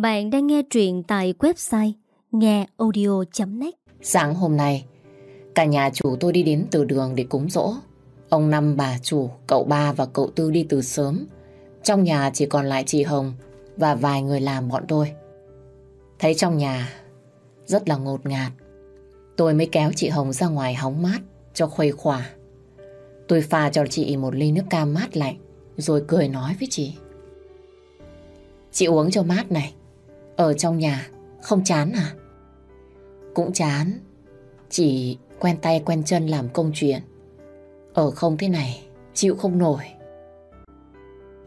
Bạn đang nghe truyện tại website ngheaudio.net Sáng hôm nay, cả nhà chủ tôi đi đến từ đường để cúng dỗ. Ông Năm, bà chủ, cậu ba và cậu Tư đi từ sớm. Trong nhà chỉ còn lại chị Hồng và vài người làm bọn tôi. Thấy trong nhà rất là ngột ngạt. Tôi mới kéo chị Hồng ra ngoài hóng mát cho khuây khỏa. Tôi pha cho chị một ly nước cam mát lạnh rồi cười nói với chị. Chị uống cho mát này. Ở trong nhà không chán à? Cũng chán. Chỉ quen tay quen chân làm công chuyện. Ở không thế này, chịu không nổi.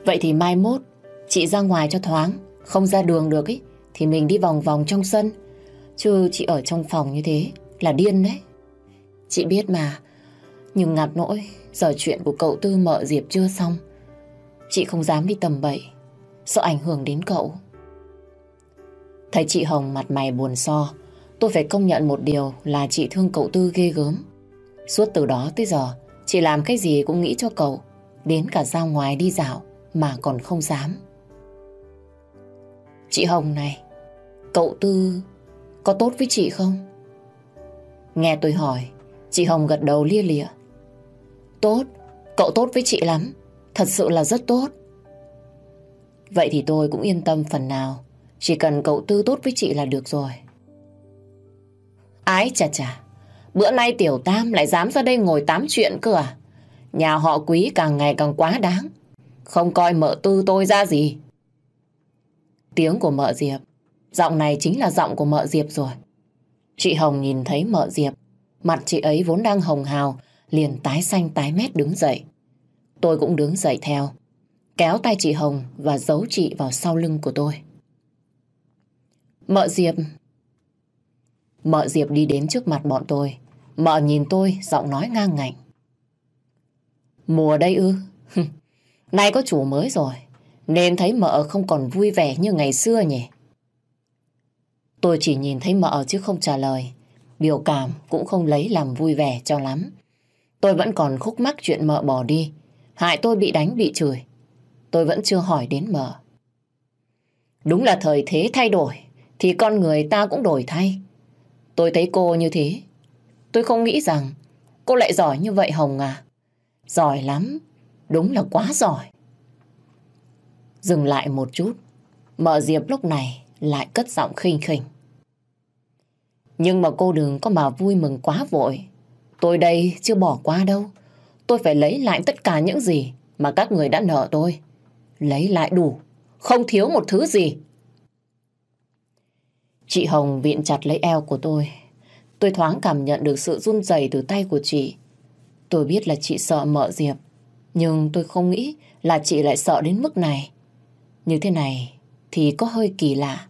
Vậy thì mai mốt, chị ra ngoài cho thoáng, không ra đường được ý, thì mình đi vòng vòng trong sân. Chứ chị ở trong phòng như thế là điên đấy. Chị biết mà, nhưng ngặt nỗi, giờ chuyện của cậu Tư mợ Diệp chưa xong. Chị không dám đi tầm bậy, sợ ảnh hưởng đến cậu. Thấy chị Hồng mặt mày buồn so, tôi phải công nhận một điều là chị thương cậu Tư ghê gớm. Suốt từ đó tới giờ, chị làm cái gì cũng nghĩ cho cậu, đến cả ra ngoài đi dạo mà còn không dám. Chị Hồng này, cậu Tư có tốt với chị không? Nghe tôi hỏi, chị Hồng gật đầu lia lịa. Tốt, cậu tốt với chị lắm, thật sự là rất tốt. Vậy thì tôi cũng yên tâm phần nào, chỉ cần cậu Tư tốt với chị là được rồi. Ái chà chà, bữa nay Tiểu Tam lại dám ra đây ngồi tám chuyện cơ à? Nhà họ quý càng ngày càng quá đáng. Không coi mợ tư tôi ra gì. Tiếng của mợ Diệp. Giọng này chính là giọng của mợ Diệp rồi. Chị Hồng nhìn thấy mợ Diệp. Mặt chị ấy vốn đang hồng hào. Liền tái xanh tái mét đứng dậy. Tôi cũng đứng dậy theo. Kéo tay chị Hồng và giấu chị vào sau lưng của tôi. Mợ Diệp. Mợ Diệp đi đến trước mặt bọn tôi. Mợ nhìn tôi, giọng nói ngang ngạnh. Mùa đây ư? Nay có chủ mới rồi, nên thấy mợ không còn vui vẻ như ngày xưa nhỉ? Tôi chỉ nhìn thấy mợ chứ không trả lời. Biểu cảm cũng không lấy làm vui vẻ cho lắm. Tôi vẫn còn khúc mắc chuyện mợ bỏ đi. Hại tôi bị đánh bị chửi. Tôi vẫn chưa hỏi đến mợ. Đúng là thời thế thay đổi, thì con người ta cũng đổi thay. Tôi thấy cô như thế. Tôi không nghĩ rằng cô lại giỏi như vậy Hồng à. Giỏi lắm, đúng là quá giỏi. Dừng lại một chút, mợ Diệp lúc này lại cất giọng khinh khỉnh. Nhưng mà cô đừng có mà vui mừng quá vội. Tôi đây chưa bỏ qua đâu. Tôi phải lấy lại tất cả những gì mà các người đã nợ tôi. Lấy lại đủ, không thiếu một thứ gì. Chị Hồng viện chặt lấy eo của tôi. Tôi thoáng cảm nhận được sự run rẩy từ tay của chị. Tôi biết là chị sợ mợ Diệp, nhưng tôi không nghĩ là chị lại sợ đến mức này. Như thế này thì có hơi kỳ lạ.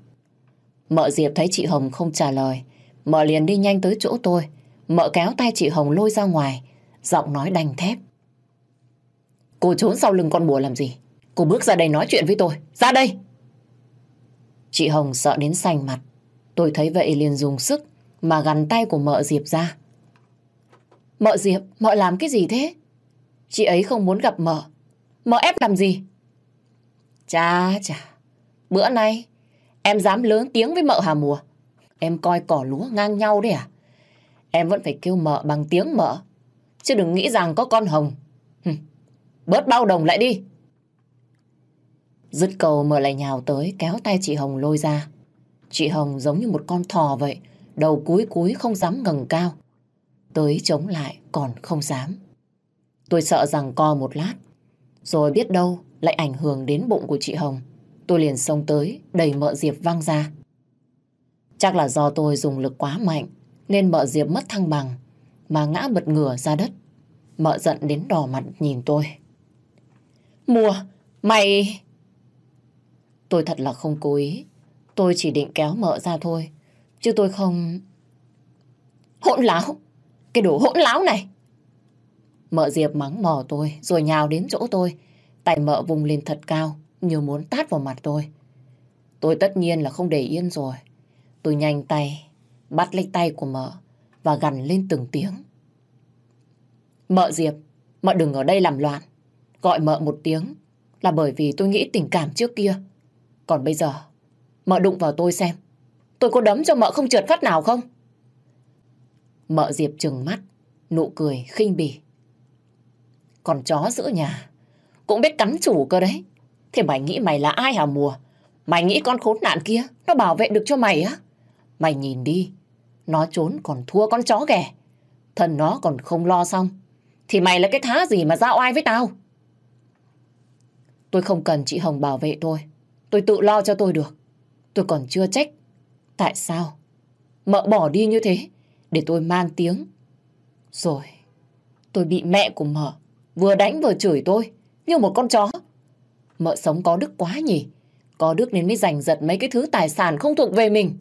Mợ Diệp thấy chị Hồng không trả lời, mợ liền đi nhanh tới chỗ tôi. Mợ kéo tay chị Hồng lôi ra ngoài, giọng nói đành thép. Cô trốn sau lưng con bùa làm gì? Cô bước ra đây nói chuyện với tôi. Ra đây! Chị Hồng sợ đến xanh mặt. Tôi thấy vậy liền dùng sức mà gắn tay của mợ Diệp ra. Mợ Diệp, mợ làm cái gì thế? Chị ấy không muốn gặp mợ. Mợ ép làm gì? Chà chà, bữa nay em dám lớn tiếng với mợ Hà Mùa. Em coi cỏ lúa ngang nhau đấy à? Em vẫn phải kêu mợ bằng tiếng mợ. Chứ đừng nghĩ rằng có con hồng. Bớt bao đồng lại đi. Dứt cầu mợ lại nhào tới kéo tay chị Hồng lôi ra. Chị Hồng giống như một con thò vậy. Đầu cúi cúi không dám ngẩng cao. Tới chống lại còn không dám. Tôi sợ rằng co một lát. Rồi biết đâu lại ảnh hưởng đến bụng của chị Hồng. Tôi liền xông tới, đẩy mợ Diệp văng ra. Chắc là do tôi dùng lực quá mạnh, nên mợ Diệp mất thăng bằng, mà ngã bật ngửa ra đất. Mợ giận đến đỏ mặt nhìn tôi. Mùa, mày... Tôi thật là không cố ý. Tôi chỉ định kéo mợ ra thôi. Chứ tôi không... Hỗn láo! Cái đồ hỗn láo này! Mợ Diệp mắng mỏ tôi, rồi nhào đến chỗ tôi. Tay mợ vùng lên thật cao, như muốn tát vào mặt tôi. Tôi tất nhiên là không để yên rồi. Tôi nhanh tay, bắt lấy tay của mợ và gằn lên từng tiếng. Mợ Diệp, mợ đừng ở đây làm loạn. Gọi mợ một tiếng là bởi vì tôi nghĩ tình cảm trước kia. Còn bây giờ, Mợ đụng vào tôi xem. Tôi có đấm cho mợ không trượt phát nào không? Mợ Diệp trừng mắt, nụ cười khinh bỉ. Còn chó giữa nhà, cũng biết cắn chủ cơ đấy. Thế mày nghĩ mày là ai hả mùa? Mày nghĩ con khốn nạn kia, nó bảo vệ được cho mày á? Mày nhìn đi, nó trốn còn thua con chó ghẻ. thân nó còn không lo xong. Thì mày là cái thá gì mà giao ai với tao? Tôi không cần chị Hồng bảo vệ tôi. Tôi tự lo cho tôi được. Tôi còn chưa trách. Tại sao? Mợ bỏ đi như thế để tôi mang tiếng. Rồi, tôi bị mẹ của mợ vừa đánh vừa chửi tôi như một con chó. Mợ sống có đức quá nhỉ? Có đức nên mới giành giật mấy cái thứ tài sản không thuộc về mình.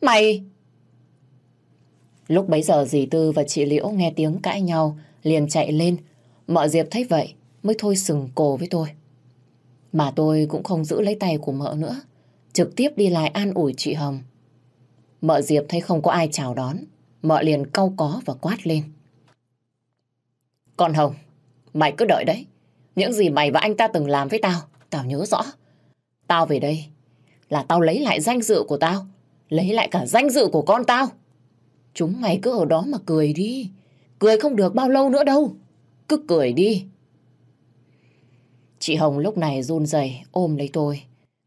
Mày! Lúc bấy giờ dì Tư và chị Liễu nghe tiếng cãi nhau liền chạy lên. Mợ Diệp thấy vậy mới thôi sừng cổ với tôi. Mà tôi cũng không giữ lấy tay của mợ nữa. Trực tiếp đi lại an ủi chị Hồng. Mợ Diệp thấy không có ai chào đón. Mợ liền cau có và quát lên. Con Hồng, mày cứ đợi đấy. Những gì mày và anh ta từng làm với tao, tao nhớ rõ. Tao về đây là tao lấy lại danh dự của tao. Lấy lại cả danh dự của con tao. Chúng mày cứ ở đó mà cười đi. Cười không được bao lâu nữa đâu. Cứ cười đi. Chị Hồng lúc này run rẩy ôm lấy tôi.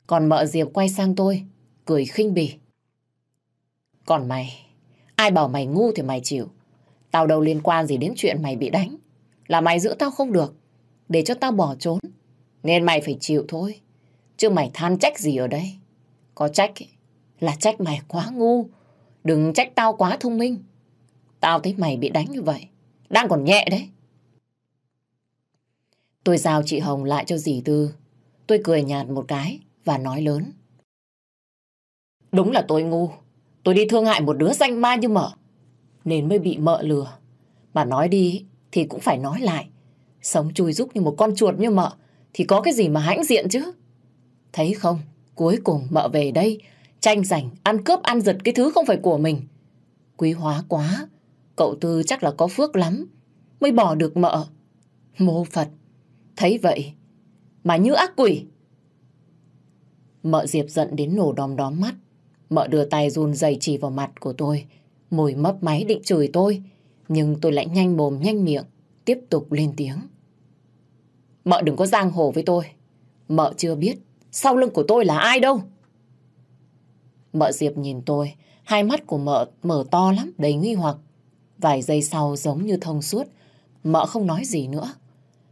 Còn mợ Diệp quay sang tôi, cười khinh bỉ. Còn mày, ai bảo mày ngu thì mày chịu. Tao đâu liên quan gì đến chuyện mày bị đánh. Là mày giữ tao không được, để cho tao bỏ trốn. Nên mày phải chịu thôi. Chứ mày than trách gì ở đây. Có trách là trách mày quá ngu. Đừng trách tao quá thông minh. Tao thấy mày bị đánh như vậy. Đang còn nhẹ đấy. Tôi giao chị Hồng lại cho dì Tư. Tôi cười nhạt một cái và nói lớn. Đúng là tôi ngu. Tôi đi thương hại một đứa danh ma như mợ. Nên mới bị mợ lừa. Mà nói đi thì cũng phải nói lại. Sống chui rúc như một con chuột như mợ thì có cái gì mà hãnh diện chứ. Thấy không, cuối cùng mợ về đây tranh giành, ăn cướp, ăn giật cái thứ không phải của mình. Quý hóa quá, cậu Tư chắc là có phước lắm mới bỏ được mợ. Mô Phật, thấy vậy mà như ác quỷ. Mợ Diệp giận đến nổ đom đóm mắt. Mợ đưa tay run rẩy chỉ vào mặt của tôi. Mùi mấp máy định chửi tôi. Nhưng tôi lại nhanh mồm nhanh miệng. Tiếp tục lên tiếng. Mợ đừng có giang hồ với tôi. Mợ chưa biết sau lưng của tôi là ai đâu. Mợ Diệp nhìn tôi. Hai mắt của mợ mở to lắm, đầy nghi hoặc. Vài giây sau giống như thông suốt. Mợ không nói gì nữa.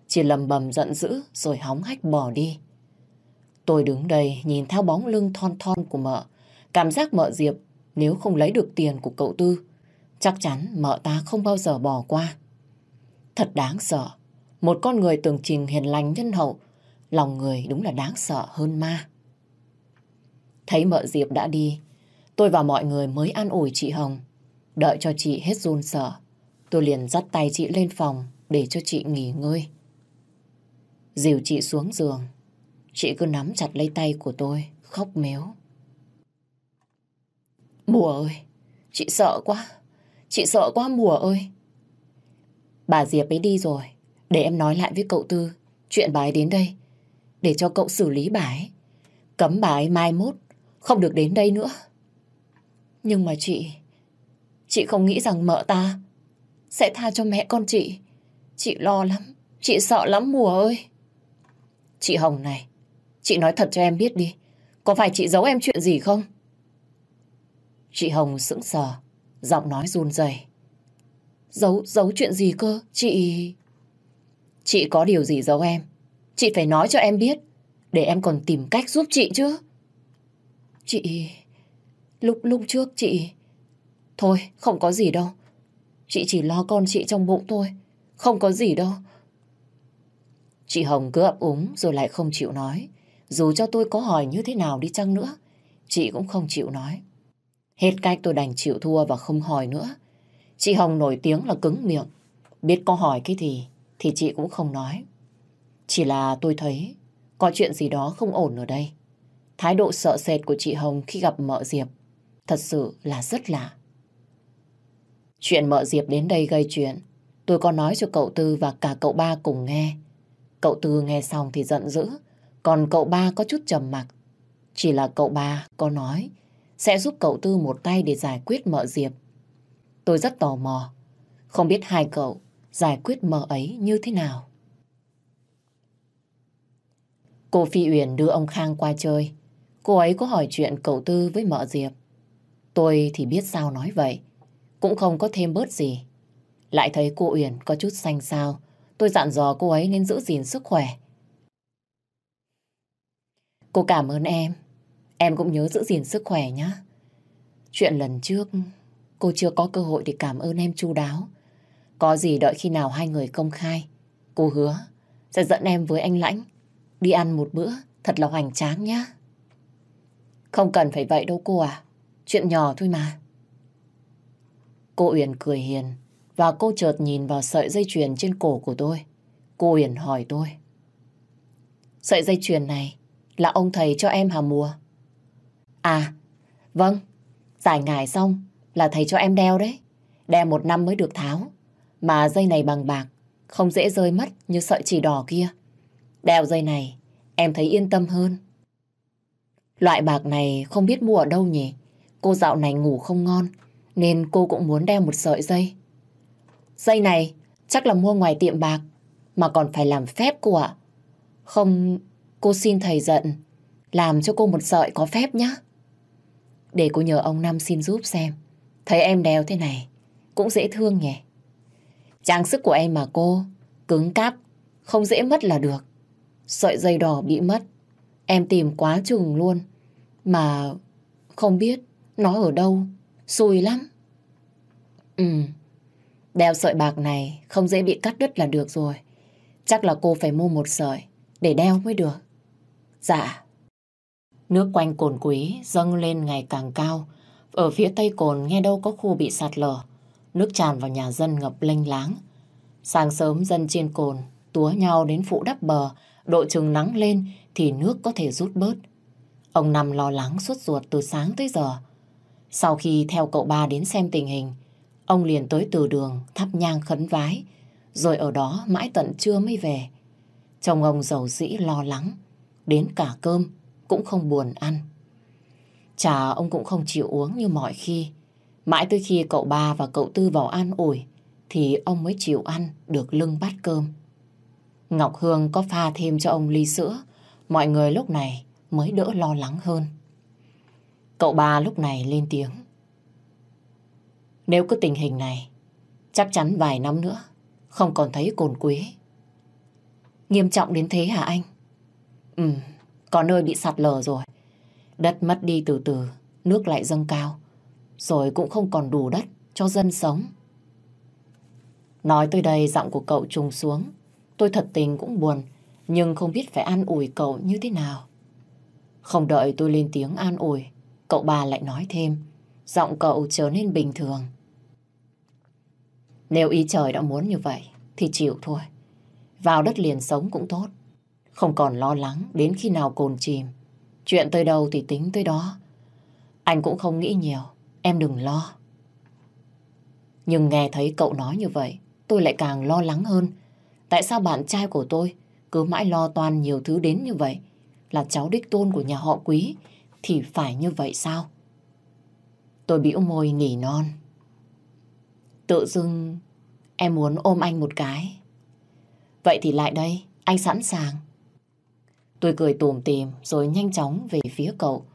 Chỉ lầm bầm giận dữ rồi hóng hách bỏ đi. Tôi đứng đây nhìn theo bóng lưng thon thon của mợ. Cảm giác mợ Diệp nếu không lấy được tiền của cậu Tư, chắc chắn mợ ta không bao giờ bỏ qua. Thật đáng sợ. Một con người tưởng trình hiền lành nhân hậu, lòng người đúng là đáng sợ hơn ma. Thấy mợ Diệp đã đi, tôi và mọi người mới an ủi chị Hồng. Đợi cho chị hết run sợ, tôi liền dắt tay chị lên phòng để cho chị nghỉ ngơi. Dìu chị xuống giường, chị cứ nắm chặt lấy tay của tôi, khóc méo. Mùa ơi, chị sợ quá, chị sợ quá mùa ơi. Bà Diệp ấy đi rồi, để em nói lại với cậu Tư chuyện bà ấy đến đây, để cho cậu xử lý bà ấy. Cấm bà ấy mai mốt, không được đến đây nữa. Nhưng mà chị, chị không nghĩ rằng mợ ta sẽ tha cho mẹ con chị. Chị lo lắm, chị sợ lắm mùa ơi. Chị Hồng này, chị nói thật cho em biết đi. Có phải chị giấu em chuyện gì không? Chị Hồng sững sờ, giọng nói run rẩy. Giấu, giấu chuyện gì cơ? Chị... Chị có điều gì giấu em? Chị phải nói cho em biết, để em còn tìm cách giúp chị chứ. Chị... Lúc lúc trước chị... Thôi, không có gì đâu. Chị chỉ lo con chị trong bụng thôi. Không có gì đâu. Chị Hồng cứ ấp úng rồi lại không chịu nói. Dù cho tôi có hỏi như thế nào đi chăng nữa, chị cũng không chịu nói. Hết cách tôi đành chịu thua và không hỏi nữa. Chị Hồng nổi tiếng là cứng miệng. Biết có hỏi cái gì thì chị cũng không nói. Chỉ là tôi thấy có chuyện gì đó không ổn ở đây. Thái độ sợ sệt của chị Hồng khi gặp mợ Diệp thật sự là rất lạ. Chuyện mợ Diệp đến đây gây chuyện, tôi có nói cho cậu Tư và cả cậu ba cùng nghe. Cậu Tư nghe xong thì giận dữ, còn cậu ba có chút trầm mặc. Chỉ là cậu ba có nói sẽ giúp cậu Tư một tay để giải quyết mợ Diệp. Tôi rất tò mò, không biết hai cậu giải quyết mợ ấy như thế nào. Cô Phi Uyển đưa ông Khang qua chơi. Cô ấy có hỏi chuyện cậu Tư với mợ Diệp. Tôi thì biết sao nói vậy. Cũng không có thêm bớt gì. Lại thấy cô Uyển có chút xanh xao. Tôi dặn dò cô ấy nên giữ gìn sức khỏe. Cô cảm ơn em. Em cũng nhớ giữ gìn sức khỏe nhé. Chuyện lần trước, cô chưa có cơ hội để cảm ơn em chu đáo. Có gì đợi khi nào hai người công khai. Cô hứa sẽ dẫn em với anh Lãnh đi ăn một bữa thật là hoành tráng nhá. Không cần phải vậy đâu cô à. Chuyện nhỏ thôi mà. Cô Uyển cười hiền và cô chợt nhìn vào sợi dây chuyền trên cổ của tôi. Cô Uyển hỏi tôi. Sợi dây chuyền này là ông thầy cho em hả mùa? À, vâng. Giải ngải xong là thầy cho em đeo đấy. Đeo một năm mới được tháo. Mà dây này bằng bạc, không dễ rơi mất như sợi chỉ đỏ kia. Đeo dây này, em thấy yên tâm hơn. Loại bạc này không biết mua ở đâu nhỉ? Cô dạo này ngủ không ngon, nên cô cũng muốn đeo một sợi dây. Dây này chắc là mua ngoài tiệm bạc, mà còn phải làm phép cô ạ. Không, cô xin thầy giận, làm cho cô một sợi có phép nhé. Để cô nhờ ông Năm xin giúp xem. Thấy em đeo thế này, cũng dễ thương nhỉ. Trang sức của em mà cô, cứng cáp, không dễ mất là được. Sợi dây đỏ bị mất, em tìm quá chừng luôn. Mà không biết nó ở đâu, xui lắm. Ừ, đeo sợi bạc này không dễ bị cắt đứt là được rồi. Chắc là cô phải mua một sợi để đeo mới được. Dạ. Nước quanh cồn quý dâng lên ngày càng cao. Ở phía tây cồn nghe đâu có khu bị sạt lở. Nước tràn vào nhà dân ngập lênh láng. Sáng sớm dân trên cồn túa nhau đến phụ đắp bờ. Độ chừng nắng lên thì nước có thể rút bớt. Ông nằm lo lắng suốt ruột từ sáng tới giờ. Sau khi theo cậu ba đến xem tình hình, ông liền tới từ đường thắp nhang khấn vái, rồi ở đó mãi tận trưa mới về. Chồng ông giàu dĩ lo lắng, đến cả cơm cũng không buồn ăn. Trà ông cũng không chịu uống như mọi khi. Mãi tới khi cậu ba và cậu tư vào an ủi, thì ông mới chịu ăn được lưng bát cơm. Ngọc Hương có pha thêm cho ông ly sữa, mọi người lúc này mới đỡ lo lắng hơn. Cậu ba lúc này lên tiếng. Nếu cứ tình hình này, chắc chắn vài năm nữa không còn thấy cồn quế. Nghiêm trọng đến thế hả anh? Ừ, có nơi bị sạt lở rồi. Đất mất đi từ từ, nước lại dâng cao. Rồi cũng không còn đủ đất cho dân sống. Nói tới đây giọng của cậu trùng xuống. Tôi thật tình cũng buồn, nhưng không biết phải an ủi cậu như thế nào. Không đợi tôi lên tiếng an ủi, cậu bà lại nói thêm. Giọng cậu trở nên bình thường. Nếu ý trời đã muốn như vậy, thì chịu thôi. Vào đất liền sống cũng tốt. Không còn lo lắng đến khi nào cồn chìm. Chuyện tới đâu thì tính tới đó. Anh cũng không nghĩ nhiều, em đừng lo. Nhưng nghe thấy cậu nói như vậy, tôi lại càng lo lắng hơn. Tại sao bạn trai của tôi cứ mãi lo toan nhiều thứ đến như vậy? Là cháu đích tôn của nhà họ quý, thì phải như vậy sao? Tôi bĩu môi nỉ non. Tự dưng em muốn ôm anh một cái. Vậy thì lại đây, anh sẵn sàng. Tôi cười tùm tìm rồi nhanh chóng về phía cậu.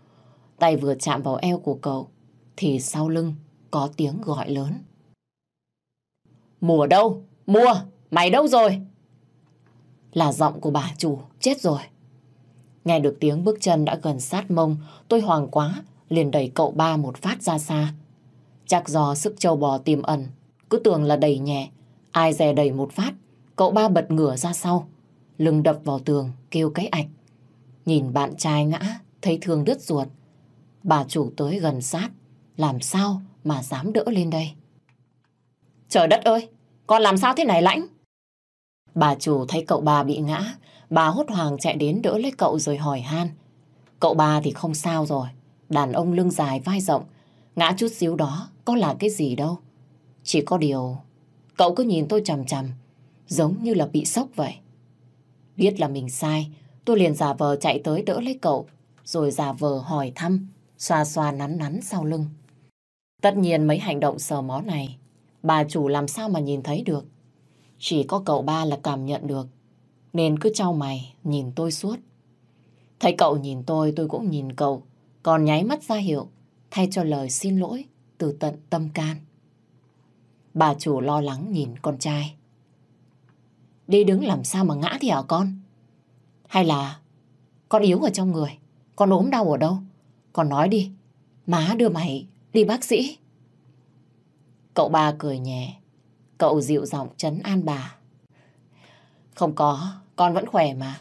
Tay vừa chạm vào eo của cậu thì sau lưng có tiếng gọi lớn. Mùa đâu? Mùa! Mày đâu rồi? Là giọng của bà chủ, chết rồi. Nghe được tiếng bước chân đã gần sát mông, tôi hoàng quá, liền đẩy cậu ba một phát ra xa. Chắc do sức trâu bò tiềm ẩn, cứ tưởng là đẩy nhẹ, ai dè đẩy một phát, cậu ba bật ngửa ra sau, lưng đập vào tường, kêu cái ạch. Nhìn bạn trai ngã, thấy thương đứt ruột. Bà chủ tới gần sát, làm sao mà dám đỡ lên đây? Trời đất ơi, con làm sao thế này lãnh? Bà chủ thấy cậu bà bị ngã, bà hốt hoảng chạy đến đỡ lấy cậu rồi hỏi han. Cậu bà thì không sao rồi, đàn ông lưng dài vai rộng, ngã chút xíu đó có là cái gì đâu. Chỉ có điều, cậu cứ nhìn tôi chằm chằm, giống như là bị sốc vậy. Biết là mình sai, tôi liền giả vờ chạy tới đỡ lấy cậu, rồi giả vờ hỏi thăm, xoa xoa nắn nắn sau lưng. Tất nhiên mấy hành động sờ mó này, bà chủ làm sao mà nhìn thấy được. Chỉ có cậu ba là cảm nhận được, nên cứ trao mày nhìn tôi suốt. Thấy cậu nhìn tôi, tôi cũng nhìn cậu, còn nháy mắt ra hiệu, thay cho lời xin lỗi từ tận tâm can. Bà chủ lo lắng nhìn con trai. Đi đứng làm sao mà ngã thì hả con? Hay là con yếu ở trong người? Con ốm đau ở đâu? Con nói đi, má đưa mày đi bác sĩ. Cậu ba cười nhẹ, cậu dịu giọng chấn an bà. Không có, con vẫn khỏe mà.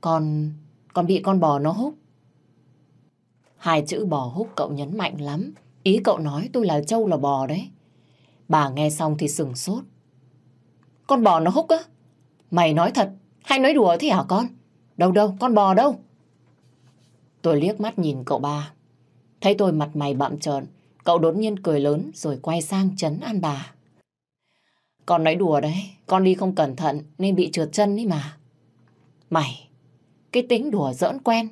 Con, con bị con bò nó hút. Hai chữ bò hút cậu nhấn mạnh lắm. Ý cậu nói tôi là trâu là bò đấy. Bà nghe xong thì sừng sốt. Con bò nó hút á? Mày nói thật hay nói đùa thế hả con? Đâu đâu, con bò đâu? Tôi liếc mắt nhìn cậu ba. Thấy tôi mặt mày bặm trợn, cậu đột nhiên cười lớn rồi quay sang chấn an bà. Con nói đùa đấy, con đi không cẩn thận nên bị trượt chân ấy mà. Mày, cái tính đùa giỡn quen,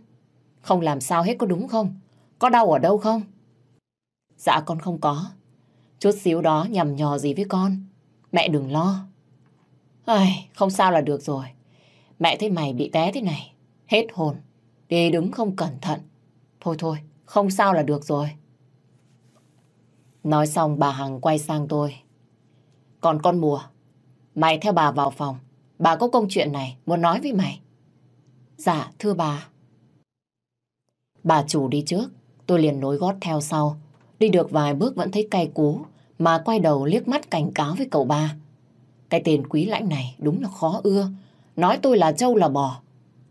không làm sao hết có đúng không? Có đau ở đâu không? Dạ con không có. Chút xíu đó nhầm nhò gì với con. Mẹ đừng lo. Ai, không sao là được rồi. Mẹ thấy mày bị té thế này. Hết hồn. Đi đứng không cẩn thận. Thôi thôi, không sao là được rồi. Nói xong bà Hằng quay sang tôi. Còn con mùa, mày theo bà vào phòng. Bà có công chuyện này muốn nói với mày. Dạ, thưa bà. Bà chủ đi trước, tôi liền nối gót theo sau. Đi được vài bước vẫn thấy cay cú, mà quay đầu liếc mắt cảnh cáo với cậu ba. Cái tên quý lãnh này đúng là khó ưa. Nói tôi là trâu là bò.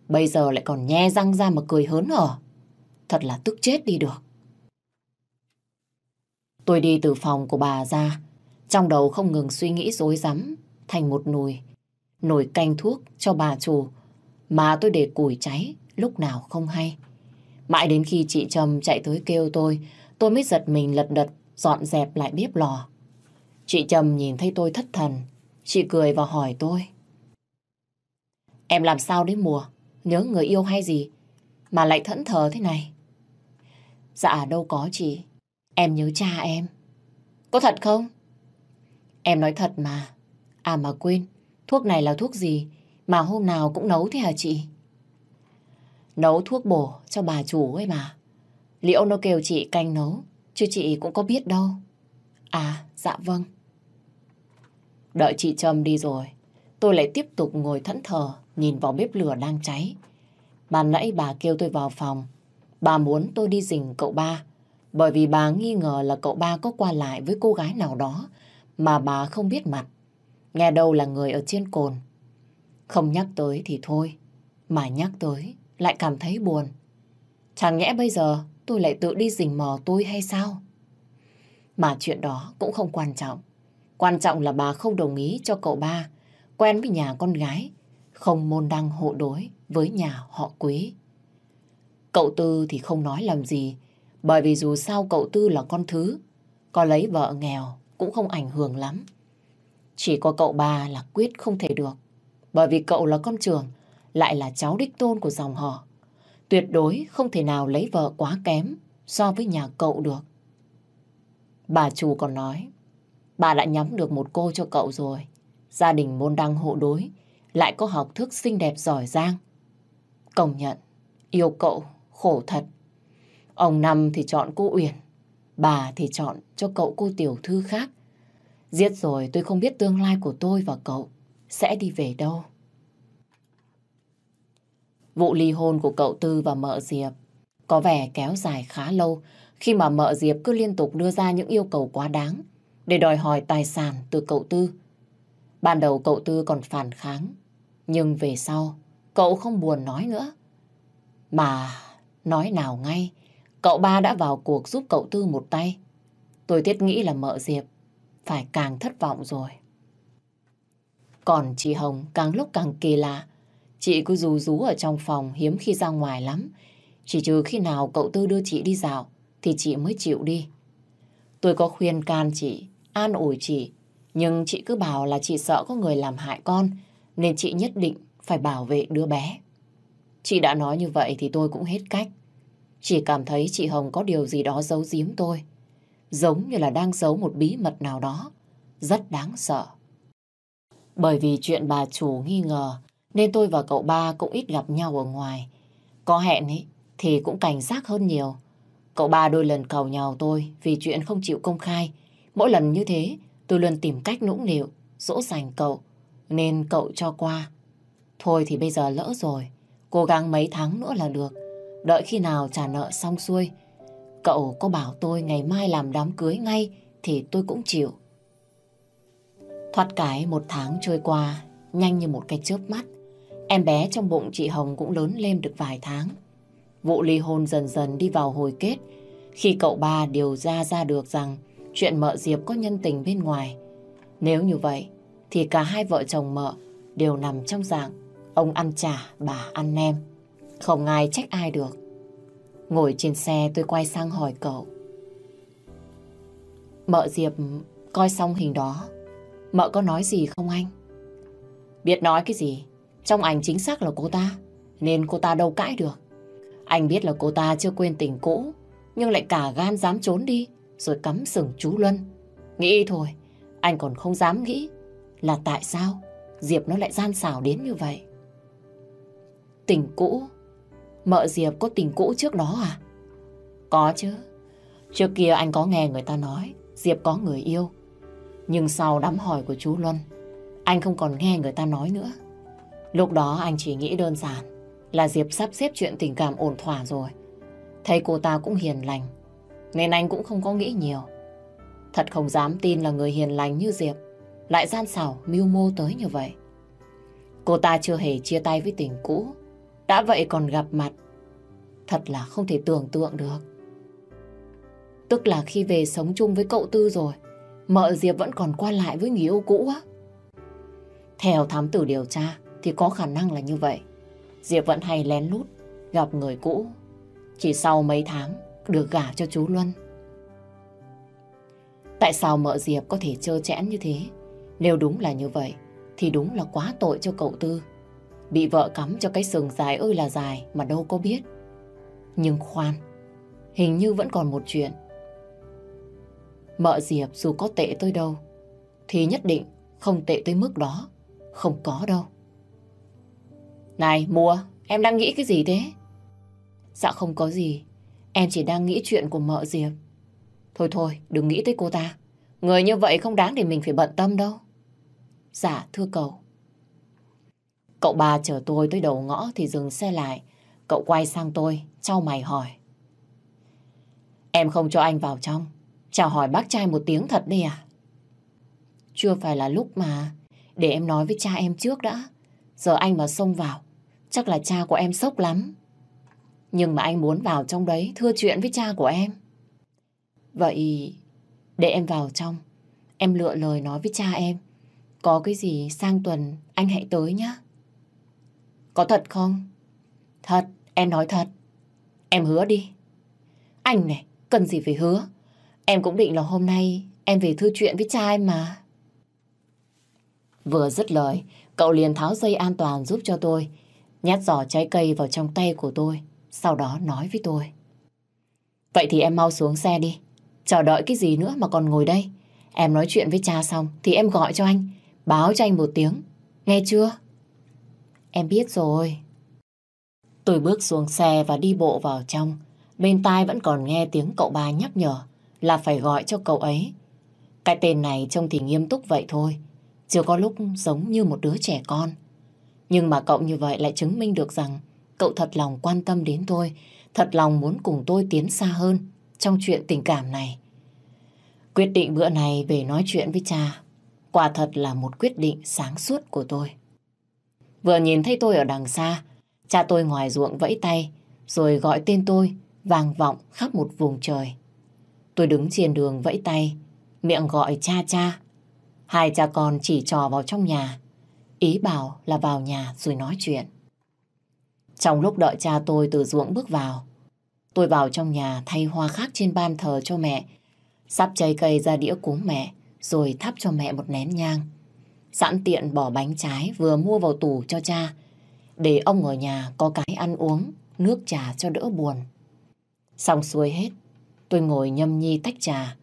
Bây giờ lại còn nhe răng ra mà cười hớn hở. Thật là tức chết đi được. Tôi đi từ phòng của bà ra. Trong đầu không ngừng suy nghĩ rối rắm thành một nồi. Nồi canh thuốc cho bà chủ. Mà tôi để củi cháy lúc nào không hay. Mãi đến khi chị Trâm chạy tới kêu tôi, tôi mới giật mình lật đật dọn dẹp lại bếp lò. Chị Trâm nhìn thấy tôi thất thần, chị cười và hỏi tôi. Em làm sao đấy mùa? Nhớ người yêu hay gì? Mà lại thẫn thờ thế này? Dạ đâu có chị. Em nhớ cha em. Có thật không? Em nói thật mà. À mà quên, thuốc này là thuốc gì mà hôm nào cũng nấu thế hả chị? Nấu thuốc bổ cho bà chủ ấy mà. Liễu nó kêu chị canh nấu, chứ chị cũng có biết đâu. À, dạ vâng. Đợi chị Trâm đi rồi, tôi lại tiếp tục ngồi thẫn thờ, nhìn vào bếp lửa đang cháy. Bà nãy bà kêu tôi vào phòng. Bà muốn tôi đi dình cậu ba, bởi vì bà nghi ngờ là cậu ba có qua lại với cô gái nào đó mà bà không biết mặt. Nghe đâu là người ở trên cồn. Không nhắc tới thì thôi, mà nhắc tới lại cảm thấy buồn. Chẳng nhẽ bây giờ tôi lại tự đi rình mò tôi hay sao? Mà chuyện đó cũng không quan trọng. Quan trọng là bà không đồng ý cho cậu ba quen với nhà con gái, không môn đăng hộ đối với nhà họ quý. Cậu Tư thì không nói làm gì, bởi vì dù sao cậu Tư là con thứ, có lấy vợ nghèo cũng không ảnh hưởng lắm. Chỉ có cậu ba là quyết không thể được, bởi vì cậu là con trưởng, lại là cháu đích tôn của dòng họ. Tuyệt đối không thể nào lấy vợ quá kém so với nhà cậu được. Bà chủ còn nói, bà đã nhắm được một cô cho cậu rồi. Gia đình môn đăng hộ đối, lại có học thức xinh đẹp giỏi giang. Công nhận, yêu cậu, khổ thật. Ông Năm thì chọn cô Uyển, bà thì chọn cho cậu cô tiểu thư khác. Giết rồi tôi không biết tương lai của tôi và cậu sẽ đi về đâu. Vụ ly hôn của cậu Tư và mợ Diệp có vẻ kéo dài khá lâu khi mà mợ Diệp cứ liên tục đưa ra những yêu cầu quá đáng để đòi hỏi tài sản từ cậu Tư. Ban đầu cậu Tư còn phản kháng, nhưng về sau cậu không buồn nói nữa. Mà nói nào ngay, cậu ba đã vào cuộc giúp cậu Tư một tay. Tôi thiết nghĩ là mợ Diệp phải càng thất vọng rồi. Còn chị Hồng càng lúc càng kỳ lạ Chị cứ rú rú ở trong phòng hiếm khi ra ngoài lắm. Chỉ trừ khi nào cậu Tư đưa chị đi dạo thì chị mới chịu đi. Tôi có khuyên can chị, an ủi chị, nhưng chị cứ bảo là chị sợ có người làm hại con nên chị nhất định phải bảo vệ đứa bé. Chị đã nói như vậy thì tôi cũng hết cách. Chỉ cảm thấy chị Hồng có điều gì đó giấu giếm tôi. Giống như là đang giấu một bí mật nào đó. Rất đáng sợ. Bởi vì chuyện bà chủ nghi ngờ nên tôi và cậu ba cũng ít gặp nhau ở ngoài. Có hẹn ấy thì cũng cảnh giác hơn nhiều. Cậu ba đôi lần cầu nhau tôi vì chuyện không chịu công khai. Mỗi lần như thế tôi luôn tìm cách nũng nịu, dỗ dành cậu. Nên cậu cho qua. Thôi thì bây giờ lỡ rồi. Cố gắng mấy tháng nữa là được. Đợi khi nào trả nợ xong xuôi. Cậu có bảo tôi ngày mai làm đám cưới ngay thì tôi cũng chịu. Thoát cái một tháng trôi qua, nhanh như một cái chớp mắt. Em bé trong bụng chị Hồng cũng lớn lên được vài tháng. Vụ ly hôn dần dần đi vào hồi kết. Khi cậu ba điều ra ra được rằng chuyện mợ Diệp có nhân tình bên ngoài. Nếu như vậy, thì cả hai vợ chồng mợ đều nằm trong dạng ông ăn chả, bà ăn nem. Không ai trách ai được. Ngồi trên xe tôi quay sang hỏi cậu. Mợ Diệp coi xong hình đó, mợ có nói gì không anh? Biết nói cái gì? Trong ảnh chính xác là cô ta, nên cô ta đâu cãi được. Anh biết là cô ta chưa quên tình cũ, nhưng lại cả gan dám trốn đi, rồi cắm sừng chú Luân. Nghĩ thôi, anh còn không dám nghĩ là tại sao Diệp nó lại gian xảo đến như vậy. Tình cũ? Mợ Diệp có tình cũ trước đó à? Có chứ. Trước kia anh có nghe người ta nói Diệp có người yêu. Nhưng sau đám hỏi của chú Luân, anh không còn nghe người ta nói nữa. Lúc đó anh chỉ nghĩ đơn giản là Diệp sắp xếp chuyện tình cảm ổn thỏa rồi. Thấy cô ta cũng hiền lành, nên anh cũng không có nghĩ nhiều. Thật không dám tin là người hiền lành như Diệp lại gian xảo mưu mô tới như vậy. Cô ta chưa hề chia tay với tình cũ, đã vậy còn gặp mặt. Thật là không thể tưởng tượng được. Tức là khi về sống chung với cậu Tư rồi, mợ Diệp vẫn còn qua lại với người yêu cũ á. Theo thám tử điều tra thì có khả năng là như vậy. Diệp vẫn hay lén lút gặp người cũ. Chỉ sau mấy tháng được gả cho chú Luân. Tại sao mợ Diệp có thể trơ chẽn như thế? Nếu đúng là như vậy, thì đúng là quá tội cho cậu Tư. Bị vợ cắm cho cái sừng dài ơi là dài mà đâu có biết. Nhưng khoan, hình như vẫn còn một chuyện. Mợ Diệp dù có tệ tới đâu, thì nhất định không tệ tới mức đó. Không có đâu. Này, mua, em đang nghĩ cái gì thế? Dạ không có gì. Em chỉ đang nghĩ chuyện của mợ Diệp. Thôi thôi, đừng nghĩ tới cô ta. Người như vậy không đáng để mình phải bận tâm đâu. Dạ, thưa cậu. Cậu ba chở tôi tới đầu ngõ thì dừng xe lại. Cậu quay sang tôi, trao mày hỏi. Em không cho anh vào trong. Chào hỏi bác trai một tiếng thật đi à? Chưa phải là lúc mà. Để em nói với cha em trước đã. Giờ anh mà xông vào, chắc là cha của em sốc lắm. Nhưng mà anh muốn vào trong đấy thưa chuyện với cha của em. Vậy để em vào trong. Em lựa lời nói với cha em. Có cái gì sang tuần anh hãy tới nhé. Có thật không? Thật, em nói thật. Em hứa đi. Anh này, cần gì phải hứa. Em cũng định là hôm nay em về thư chuyện với cha em mà. Vừa dứt lời, cậu liền tháo dây an toàn giúp cho tôi, nhét giỏ trái cây vào trong tay của tôi, sau đó nói với tôi. Vậy thì em mau xuống xe đi. Chờ đợi cái gì nữa mà còn ngồi đây. Em nói chuyện với cha xong thì em gọi cho anh, báo cho anh một tiếng. Nghe chưa? Em biết rồi. Tôi bước xuống xe và đi bộ vào trong. Bên tai vẫn còn nghe tiếng cậu ba nhắc nhở là phải gọi cho cậu ấy. Cái tên này trông thì nghiêm túc vậy thôi. Chưa có lúc giống như một đứa trẻ con. Nhưng mà cậu như vậy lại chứng minh được rằng cậu thật lòng quan tâm đến tôi, thật lòng muốn cùng tôi tiến xa hơn trong chuyện tình cảm này. Quyết định bữa này về nói chuyện với cha, quả thật là một quyết định sáng suốt của tôi. Vừa nhìn thấy tôi ở đằng xa, cha tôi ngoài ruộng vẫy tay, rồi gọi tên tôi vang vọng khắp một vùng trời. Tôi đứng trên đường vẫy tay, miệng gọi cha cha. Hai cha con chỉ trò vào trong nhà, ý bảo là vào nhà rồi nói chuyện. Trong lúc đợi cha tôi từ ruộng bước vào, tôi vào trong nhà thay hoa khác trên ban thờ cho mẹ, sắp cháy cây ra đĩa cúng mẹ, rồi thắp cho mẹ một nén nhang. Sẵn tiện bỏ bánh trái vừa mua vào tủ cho cha, để ông ở nhà có cái ăn uống, nước trà cho đỡ buồn. Xong xuôi hết, tôi ngồi nhâm nhi tách trà,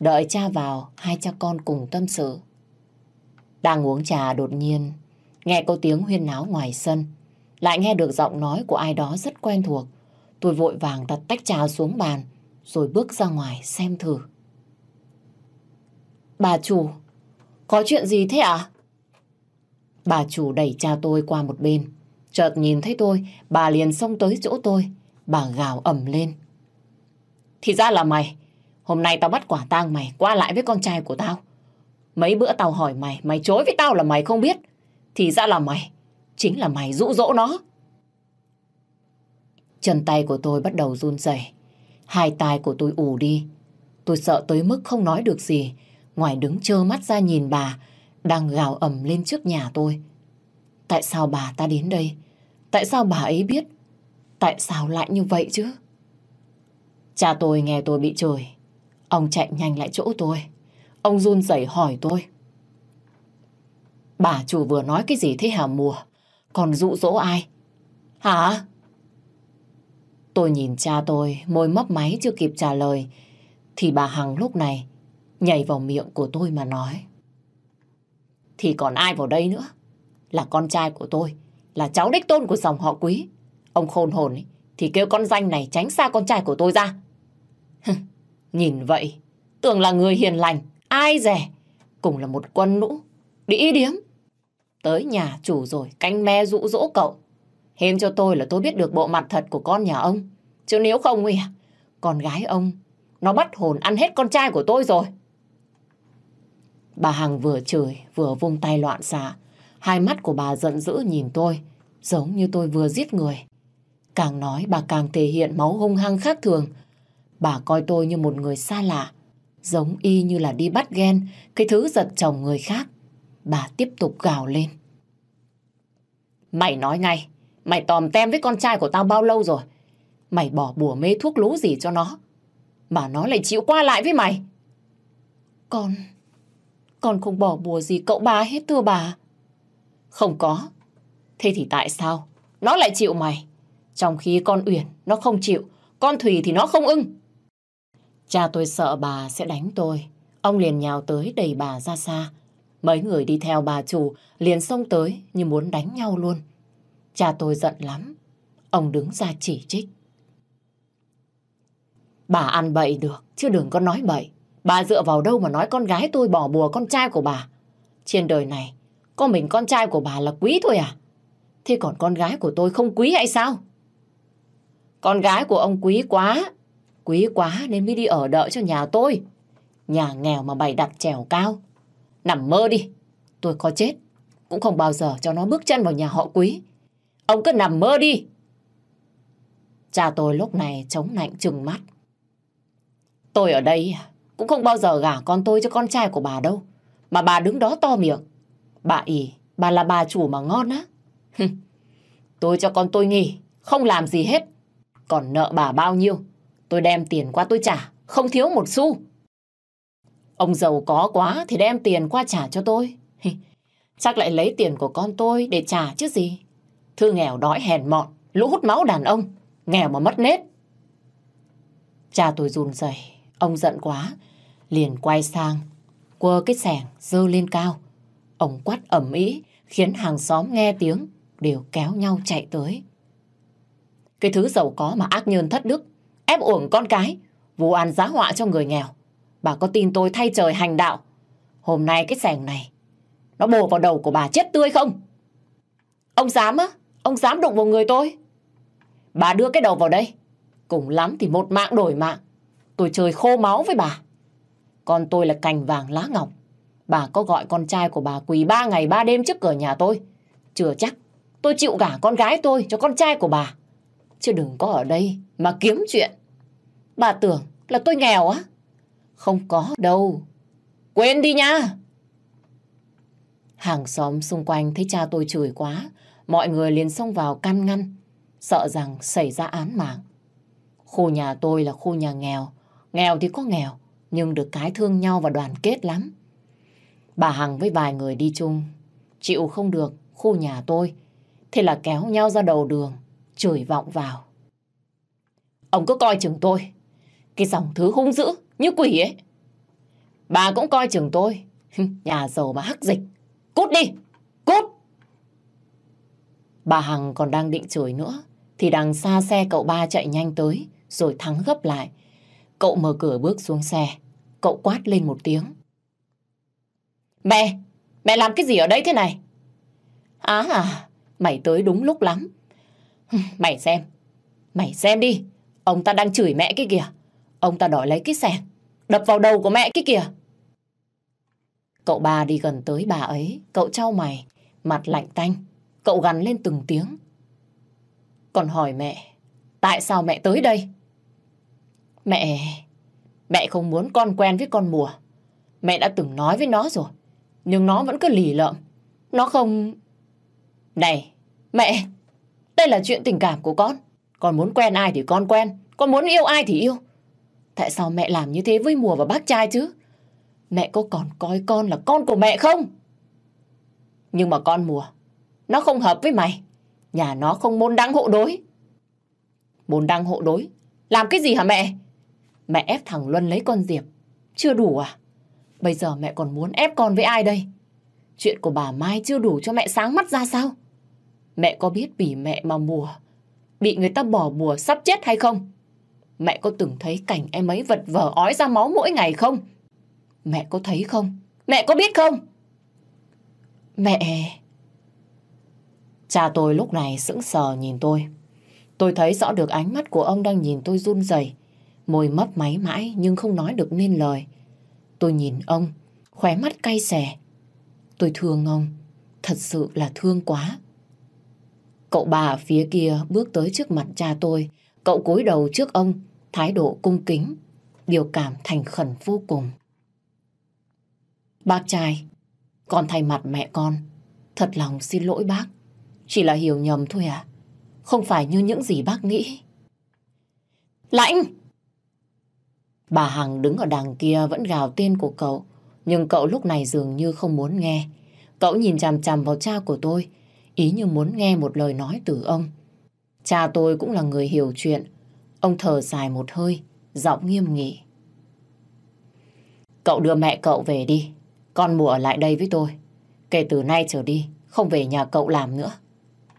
đợi cha vào hai cha con cùng tâm sự. Đang uống trà đột nhiên, nghe có tiếng huyên náo ngoài sân, lại nghe được giọng nói của ai đó rất quen thuộc. Tôi vội vàng đặt tách trà xuống bàn, rồi bước ra ngoài xem thử. Bà chủ, có chuyện gì thế ạ? À? Bà chủ đẩy cha tôi qua một bên. Chợt nhìn thấy tôi, bà liền xông tới chỗ tôi. Bà gào ẩm lên. Thì ra là mày. Hôm nay tao bắt quả tang mày qua lại với con trai của tao. Mấy bữa tao hỏi mày, mày chối với tao là mày không biết. Thì ra là mày. Chính là mày dụ dỗ nó. Chân tay của tôi bắt đầu run rẩy, Hai tai của tôi ù đi. Tôi sợ tới mức không nói được gì. Ngoài đứng trơ mắt ra nhìn bà đang gào ầm lên trước nhà tôi. Tại sao bà ta đến đây? Tại sao bà ấy biết? Tại sao lại như vậy chứ? Cha tôi nghe tôi bị chửi. Ông chạy nhanh lại chỗ tôi. Ông run rẩy hỏi tôi. Bà chủ vừa nói cái gì thế hả mùa? Còn dụ dỗ ai? Hả? Tôi nhìn cha tôi, môi mấp máy chưa kịp trả lời. Thì bà Hằng lúc này nhảy vào miệng của tôi mà nói. Thì còn ai vào đây nữa? Là con trai của tôi, là cháu đích tôn của dòng họ quý. Ông khôn hồn ấy, thì kêu con danh này tránh xa con trai của tôi ra. Nhìn vậy, tưởng là người hiền lành, ai rẻ, cùng là một quân nũ, đĩ điếm. Tới nhà chủ rồi, canh me dụ dỗ cậu. Hên cho tôi là tôi biết được bộ mặt thật của con nhà ông. Chứ nếu không, ý, à, con gái ông, nó bắt hồn ăn hết con trai của tôi rồi. Bà Hằng vừa chửi, vừa vung tay loạn xạ. Hai mắt của bà giận dữ nhìn tôi, giống như tôi vừa giết người. Càng nói bà càng thể hiện máu hung hăng khác thường. Bà coi tôi như một người xa lạ, giống y như là đi bắt ghen, cái thứ giật chồng người khác. Bà tiếp tục gào lên. Mày nói ngay, mày tòm tem với con trai của tao bao lâu rồi? Mày bỏ bùa mê thuốc lú gì cho nó? Mà nó lại chịu qua lại với mày. Con... Con không bỏ bùa gì cậu ba hết thưa bà. Không có. Thế thì tại sao? Nó lại chịu mày. Trong khi con Uyển nó không chịu, con Thùy thì nó không ưng. Cha tôi sợ bà sẽ đánh tôi. Ông liền nhào tới đẩy bà ra xa. Mấy người đi theo bà chủ liền xông tới như muốn đánh nhau luôn. Cha tôi giận lắm. Ông đứng ra chỉ trích. Bà ăn bậy được, chứ đừng có nói bậy. Bà dựa vào đâu mà nói con gái tôi bỏ bùa con trai của bà? Trên đời này, có mình con trai của bà là quý thôi à? Thế còn con gái của tôi không quý hay sao? Con gái của ông quý quá. Quý quá nên mới đi ở đợi cho nhà tôi. Nhà nghèo mà bày đặt trèo cao. Nằm mơ đi. Tôi có chết. Cũng không bao giờ cho nó bước chân vào nhà họ quý. Ông cứ nằm mơ đi. Cha tôi lúc này chống nạnh trừng mắt. Tôi ở đây cũng không bao giờ gả con tôi cho con trai của bà đâu. Mà bà đứng đó to miệng. Bà ỉ, bà là bà chủ mà ngon á. tôi cho con tôi nghỉ, không làm gì hết. Còn nợ bà bao nhiêu, tôi đem tiền qua tôi trả, không thiếu một xu. Ông giàu có quá thì đem tiền qua trả cho tôi. Chắc lại lấy tiền của con tôi để trả chứ gì. Thư nghèo đói hèn mọn, lũ hút máu đàn ông, nghèo mà mất nết. Cha tôi run rẩy, ông giận quá, liền quay sang, quơ cái sẻng dơ lên cao. Ông quát ẩm ý, khiến hàng xóm nghe tiếng, đều kéo nhau chạy tới. Cái thứ giàu có mà ác nhân thất đức, ép uổng con cái, vụ an giá họa cho người nghèo. Bà có tin tôi thay trời hành đạo, hôm nay cái sẻng này, nó bổ vào đầu của bà chết tươi không? Ông dám á? Ông dám đụng vào người tôi? Bà đưa cái đầu vào đây. Cùng lắm thì một mạng đổi mạng. Tôi chơi khô máu với bà. Con tôi là cành vàng lá ngọc. Bà có gọi con trai của bà quỳ ba ngày ba đêm trước cửa nhà tôi. Chưa chắc tôi chịu gả con gái tôi cho con trai của bà. Chứ đừng có ở đây mà kiếm chuyện. Bà tưởng là tôi nghèo á? Không có đâu. Quên đi nha. Hàng xóm xung quanh thấy cha tôi chửi quá. Mọi người liền xông vào can ngăn. Sợ rằng xảy ra án mạng. Khu nhà tôi là khu nhà nghèo. Nghèo thì có nghèo nhưng được cái thương nhau và đoàn kết lắm. Bà Hằng với vài người đi chung, chịu không được khu nhà tôi, thế là kéo nhau ra đầu đường, chửi vọng vào. Ông cứ coi chừng tôi. Cái dòng thứ hung dữ, như quỷ ấy. Bà cũng coi chừng tôi. Nhà giàu mà hắc dịch. Cút đi! Cút! Bà Hằng còn đang định chửi nữa. Thì đằng xa xe cậu ba chạy nhanh tới. Rồi thắng gấp lại. Cậu mở cửa bước xuống xe. Cậu quát lên một tiếng. Mẹ! Mẹ làm cái gì ở đây thế này? Á à, mày tới đúng lúc lắm. Mày xem, mày xem đi, ông ta đang chửi mẹ cái kìa. Ông ta đòi lấy cái sẹt, đập vào đầu của mẹ cái kìa. Cậu ba đi gần tới bà ấy, cậu trao mày, mặt lạnh tanh, cậu gằn lên từng tiếng. Còn hỏi mẹ, tại sao mẹ tới đây? Mẹ, mẹ không muốn con quen với con mùa. Mẹ đã từng nói với nó rồi, nhưng nó vẫn cứ lì lợm. Nó không... Này, mẹ, đây là chuyện tình cảm của con. Con muốn quen ai thì con quen, con muốn yêu ai thì yêu. Tại sao mẹ làm như thế với mùa và bác trai chứ? Mẹ có còn coi con là con của mẹ không? Nhưng mà con mùa, nó không hợp với mày. Nhà nó không môn đăng hộ đối. Môn đăng hộ đối? Làm cái gì hả mẹ? Mẹ ép thằng Luân lấy con Diệp. Chưa đủ à? Bây giờ mẹ còn muốn ép con với ai đây? Chuyện của bà Mai chưa đủ cho mẹ sáng mắt ra sao? Mẹ có biết vì mẹ mà mùa bị người ta bỏ Mùa, sắp chết hay không? Mẹ có từng thấy cảnh em ấy vật vờ ói ra máu mỗi ngày không? Mẹ có thấy không? Mẹ có biết không? Mẹ... Cha tôi lúc này sững sờ nhìn tôi. Tôi thấy rõ được ánh mắt của ông đang nhìn tôi run rẩy, môi mấp máy mãi nhưng không nói được nên lời. Tôi nhìn ông, khóe mắt cay xè. Tôi thương ông, thật sự là thương quá. Cậu bà ở phía kia bước tới trước mặt cha tôi, cậu cúi đầu trước ông, thái độ cung kính, biểu cảm thành khẩn vô cùng. Bác trai, con thay mặt mẹ con, thật lòng xin lỗi bác. Chỉ là hiểu nhầm thôi à, không phải như những gì bác nghĩ. Lãnh! Bà Hằng đứng ở đằng kia vẫn gào tên của cậu, nhưng cậu lúc này dường như không muốn nghe. Cậu nhìn chằm chằm vào cha của tôi, ý như muốn nghe một lời nói từ ông. Cha tôi cũng là người hiểu chuyện. Ông thở dài một hơi, giọng nghiêm nghị. Cậu đưa mẹ cậu về đi, con mùa ở lại đây với tôi. Kể từ nay trở đi, không về nhà cậu làm nữa.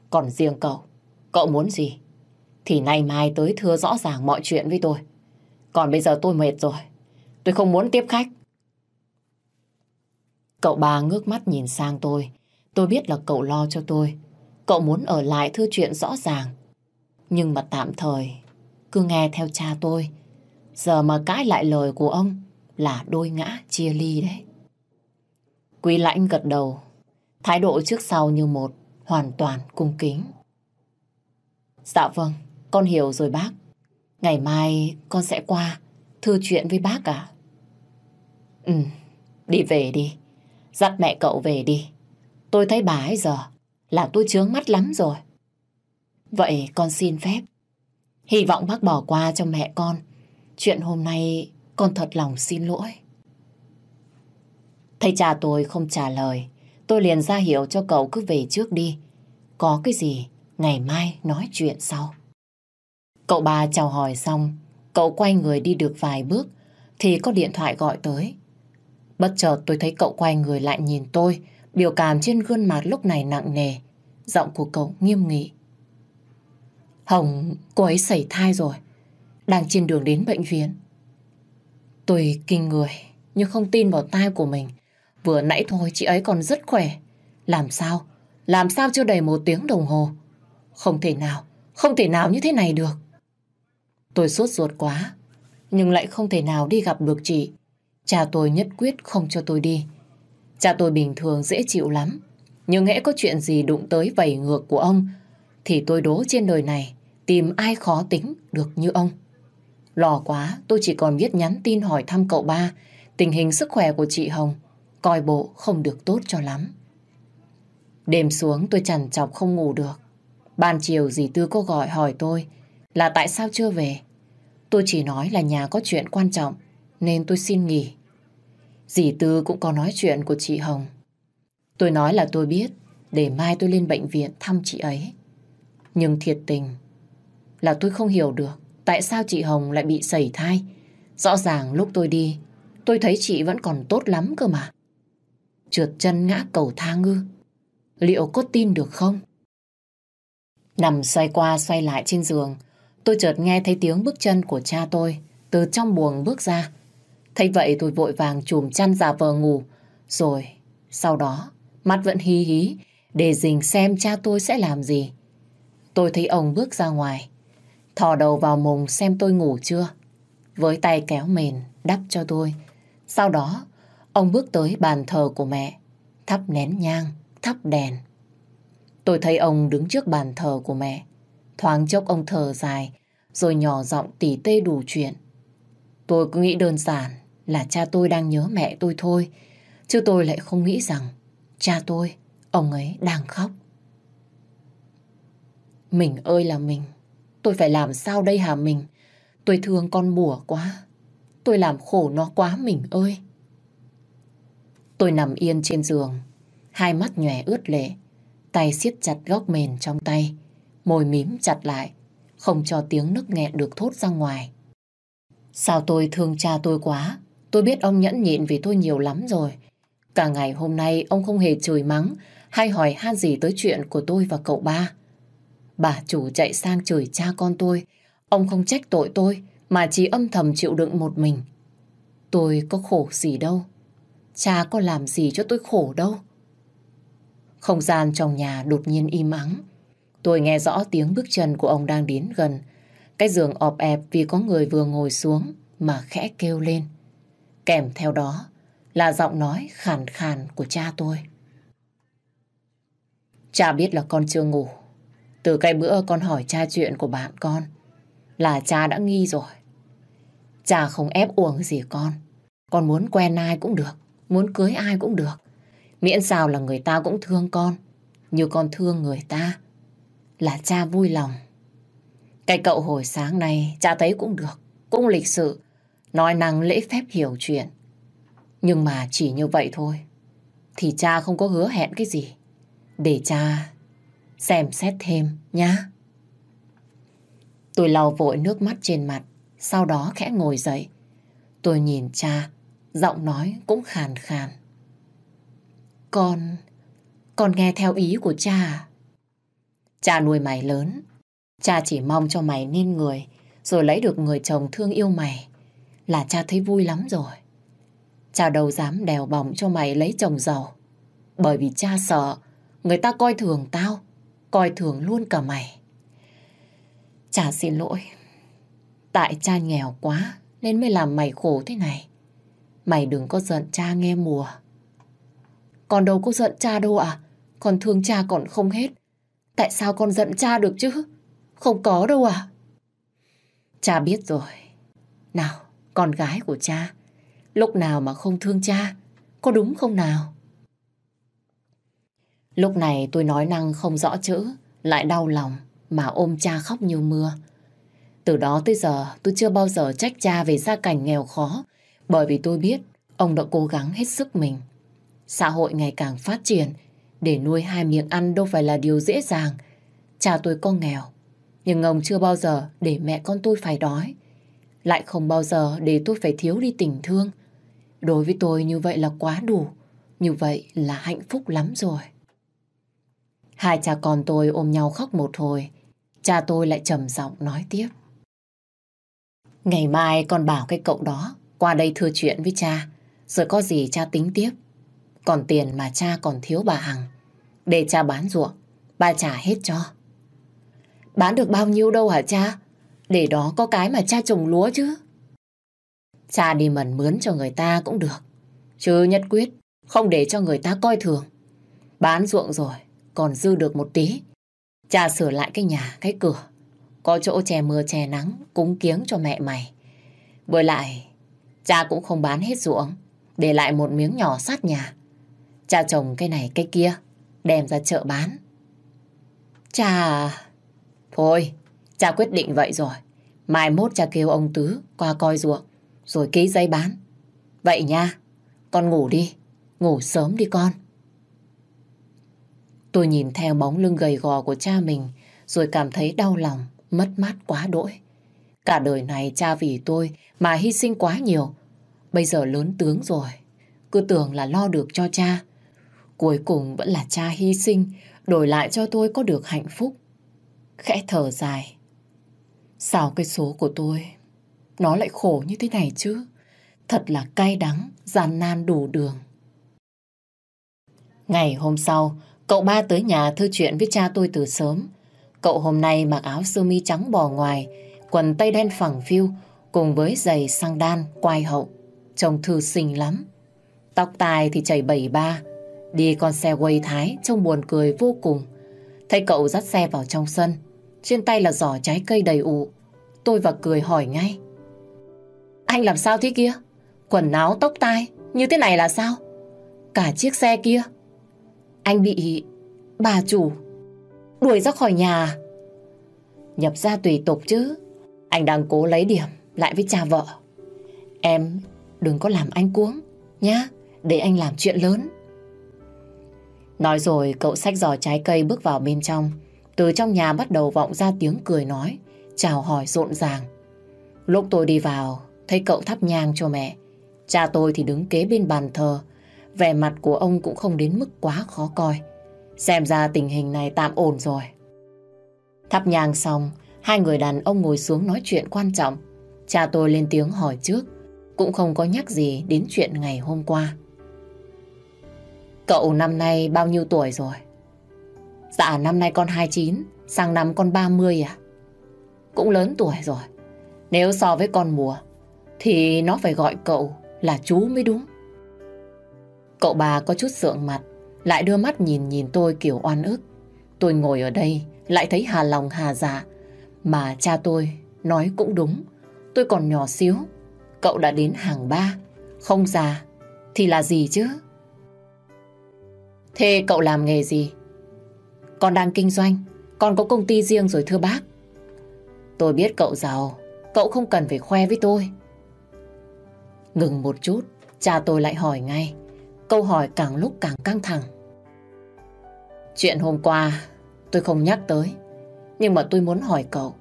Còn riêng cậu, cậu muốn gì? Thì nay mai tới thưa rõ ràng mọi chuyện với tôi. Còn bây giờ tôi mệt rồi. Tôi không muốn tiếp khách. Cậu ba ngước mắt nhìn sang tôi. Tôi biết là cậu lo cho tôi. Cậu muốn ở lại thư chuyện rõ ràng. Nhưng mà tạm thời, cứ nghe theo cha tôi. Giờ mà cãi lại lời của ông là đôi ngã chia ly đấy. Quý lãnh gật đầu, thái độ trước sau như một, hoàn toàn cung kính. Dạ vâng, con hiểu rồi bác. Ngày mai con sẽ qua thư chuyện với bác à? Ừ, đi về đi. Dắt mẹ cậu về đi. Tôi thấy bà ấy giờ là tôi chướng mắt lắm rồi. Vậy con xin phép. Hy vọng bác bỏ qua cho mẹ con. Chuyện hôm nay con thật lòng xin lỗi. Thầy cha tôi không trả lời, tôi liền ra hiệu cho cậu cứ về trước đi. Có cái gì, ngày mai nói chuyện sau. Cậu ba chào hỏi xong, cậu quay người đi được vài bước, thì có điện thoại gọi tới. Bất chợt tôi thấy cậu quay người lại nhìn tôi, biểu cảm trên gương mặt lúc này nặng nề. Giọng của cậu nghiêm nghị. Hồng, cô ấy xảy thai rồi, đang trên đường đến bệnh viện. Tôi kinh người, nhưng không tin vào tai của mình. Vừa nãy thôi chị ấy còn rất khỏe. Làm sao? Làm sao chưa đầy một tiếng đồng hồ? Không thể nào, không thể nào như thế này được. Tôi sốt ruột quá, nhưng lại không thể nào đi gặp được chị. Cha tôi nhất quyết không cho tôi đi. Cha tôi bình thường dễ chịu lắm, nhưng hễ có chuyện gì đụng tới vầy ngược của ông, thì tôi đố trên đời này tìm ai khó tính được như ông. Lò quá, tôi chỉ còn biết nhắn tin hỏi thăm cậu ba, tình hình sức khỏe của chị Hồng, coi bộ không được tốt cho lắm. Đêm xuống tôi chằn chọc không ngủ được. Ban chiều dì Tư có gọi hỏi tôi là tại sao chưa về. Tôi chỉ nói là nhà có chuyện quan trọng nên tôi xin nghỉ. Dì Tư cũng có nói chuyện của chị Hồng. Tôi nói là tôi biết để mai tôi lên bệnh viện thăm chị ấy. Nhưng thiệt tình là tôi không hiểu được tại sao chị Hồng lại bị sẩy thai. Rõ ràng lúc tôi đi, tôi thấy chị vẫn còn tốt lắm cơ mà. Trượt chân ngã cầu thang ngư. Liệu có tin được không? Nằm xoay qua xoay lại trên giường, tôi chợt nghe thấy tiếng bước chân của cha tôi từ trong buồng bước ra. Thấy vậy tôi vội vàng chùm chăn giả vờ ngủ, rồi sau đó mắt vẫn hí hí để dình xem cha tôi sẽ làm gì. Tôi thấy ông bước ra ngoài, thò đầu vào mùng xem tôi ngủ chưa. Với tay kéo mền đắp cho tôi. Sau đó, ông bước tới bàn thờ của mẹ, thắp nén nhang, thắp đèn. Tôi thấy ông đứng trước bàn thờ của mẹ. Thoáng chốc ông thở dài, rồi nhỏ giọng tỉ tê đủ chuyện. Tôi cứ nghĩ đơn giản là cha tôi đang nhớ mẹ tôi thôi, chứ tôi lại không nghĩ rằng cha tôi, ông ấy đang khóc. Mình ơi là mình, tôi phải làm sao đây hả mình? Tôi thương con bùa quá, tôi làm khổ nó quá mình ơi. Tôi nằm yên trên giường, hai mắt nhòe ướt lệ, tay siết chặt góc mền trong tay, môi mím chặt lại, không cho tiếng nức nghẹn được thốt ra ngoài. Sao tôi thương cha tôi quá, tôi biết ông nhẫn nhịn vì tôi nhiều lắm rồi. Cả ngày hôm nay ông không hề chửi mắng hay hỏi han gì tới chuyện của tôi và cậu ba. Bà chủ chạy sang chửi cha con tôi, ông không trách tội tôi mà chỉ âm thầm chịu đựng một mình. Tôi có khổ gì đâu, cha có làm gì cho tôi khổ đâu. Không gian trong nhà đột nhiên im ắng. Tôi nghe rõ tiếng bước chân của ông đang đến gần. Cái giường ọp ẹp vì có người vừa ngồi xuống mà khẽ kêu lên. Kèm theo đó là giọng nói khàn khàn của cha tôi. Cha biết là con chưa ngủ. Từ cái bữa con hỏi cha chuyện của bạn con là cha đã nghi rồi. Cha không ép uổng gì con. Con muốn quen ai cũng được, muốn cưới ai cũng được. Miễn sao là người ta cũng thương con, như con thương người ta. Là cha vui lòng. Cái cậu hồi sáng nay cha thấy cũng được, cũng lịch sự, nói năng lễ phép hiểu chuyện. Nhưng mà chỉ như vậy thôi, thì cha không có hứa hẹn cái gì. Để cha xem xét thêm nhá. Tôi lau vội nước mắt trên mặt, sau đó khẽ ngồi dậy. Tôi nhìn cha, giọng nói cũng khàn khàn. Con... con nghe theo ý của cha à? Cha nuôi mày lớn. Cha chỉ mong cho mày nên người, rồi lấy được người chồng thương yêu mày. Là cha thấy vui lắm rồi. Cha đâu dám đèo bỏng cho mày lấy chồng giàu. Bởi vì cha sợ người ta coi thường tao, coi thường luôn cả mày. Chả xin lỗi. Tại cha nghèo quá nên mới làm mày khổ thế này. Mày đừng có giận cha nghe mùa. Con đâu có giận cha đâu à? Con thương cha còn không hết. Tại sao con giận cha được chứ? Không có đâu à? Cha biết rồi. Nào, con gái của cha, lúc nào mà không thương cha, có đúng không nào? Lúc này tôi nói năng không rõ chữ, lại đau lòng mà ôm cha khóc như mưa. Từ đó tới giờ tôi chưa bao giờ trách cha về gia cảnh nghèo khó, bởi vì tôi biết ông đã cố gắng hết sức mình. Xã hội ngày càng phát triển, để nuôi hai miệng ăn đâu phải là điều dễ dàng. Cha tôi có nghèo, nhưng ông chưa bao giờ để mẹ con tôi phải đói. Lại không bao giờ để tôi phải thiếu đi tình thương. Đối với tôi như vậy là quá đủ, như vậy là hạnh phúc lắm rồi. Hai cha con tôi ôm nhau khóc một hồi, cha tôi lại trầm giọng nói tiếp. Ngày mai con bảo cái cậu đó qua đây thưa chuyện với cha, rồi có gì cha tính tiếp. Còn tiền mà cha còn thiếu bà Hằng. Để cha bán ruộng, ba trả hết cho. Bán được bao nhiêu đâu hả cha? Để đó có cái mà cha trồng lúa chứ. Cha đi mần mướn cho người ta cũng được. Chứ nhất quyết, không để cho người ta coi thường. Bán ruộng rồi, còn dư được một tí. Cha sửa lại cái nhà, cái cửa. Có chỗ chè mưa chè nắng, cúng kiếng cho mẹ mày. Với lại, cha cũng không bán hết ruộng, để lại một miếng nhỏ sát nhà. Cha trồng cái này cái kia, đem ra chợ bán. Cha... À, thôi, cha quyết định vậy rồi. Mai mốt cha kêu ông Tứ qua coi ruộng, rồi ký giấy bán. Vậy nha, con ngủ đi, ngủ sớm đi con. Tôi nhìn theo bóng lưng gầy gò của cha mình, rồi cảm thấy đau lòng, mất mát quá đỗi. Cả đời này cha vì tôi mà hy sinh quá nhiều. Bây giờ lớn tướng rồi, cứ tưởng là lo được cho cha. Cuối cùng vẫn là cha hy sinh, đổi lại cho tôi có được hạnh phúc. Khẽ thở dài. Sao cái số của tôi, nó lại khổ như thế này chứ? Thật là cay đắng, gian nan đủ đường. Ngày hôm sau, cậu ba tới nhà thư chuyện với cha tôi từ sớm. Cậu hôm nay mặc áo sơ mi trắng bò ngoài, quần tây đen phẳng phiu, cùng với giày sang đan, quai hậu. Trông thư xinh lắm. Tóc tai thì chảy bảy ba, đi con xe quay thái trông buồn cười vô cùng. Thấy cậu dắt xe vào trong sân, trên tay là giỏ trái cây đầy ụ. Tôi và cười hỏi ngay. Anh làm sao thế kia? Quần áo tóc tai như thế này là sao? Cả chiếc xe kia. Anh bị bà chủ đuổi ra khỏi nhà. Nhập ra tùy tục chứ. Anh đang cố lấy điểm lại với cha vợ. Em đừng có làm anh cuống nhá, để anh làm chuyện lớn. Nói rồi cậu xách giò trái cây bước vào bên trong. Từ trong nhà bắt đầu vọng ra tiếng cười nói, chào hỏi rộn ràng. Lúc tôi đi vào, thấy cậu thắp nhang cho mẹ. Cha tôi thì đứng kế bên bàn thờ. Vẻ mặt của ông cũng không đến mức quá khó coi. Xem ra tình hình này tạm ổn rồi. Thắp nhang xong, hai người đàn ông ngồi xuống nói chuyện quan trọng. Cha tôi lên tiếng hỏi trước, cũng không có nhắc gì đến chuyện ngày hôm qua. Cậu năm nay bao nhiêu tuổi rồi? Dạ năm nay con 29, sang năm con 30 à? Cũng lớn tuổi rồi. Nếu so với con mùa, thì nó phải gọi cậu là chú mới đúng. Cậu bà có chút sượng mặt, lại đưa mắt nhìn nhìn tôi kiểu oan ức. Tôi ngồi ở đây, lại thấy hà lòng hà dạ. Mà cha tôi nói cũng đúng. Tôi còn nhỏ xíu, cậu đã đến hàng ba. Không già, thì là gì chứ? Thế cậu làm nghề gì? Con đang kinh doanh, con có công ty riêng rồi thưa bác. Tôi biết cậu giàu, cậu không cần phải khoe với tôi. Ngừng một chút, cha tôi lại hỏi ngay. Câu hỏi càng lúc càng căng thẳng. Chuyện hôm qua tôi không nhắc tới, nhưng mà tôi muốn hỏi cậu.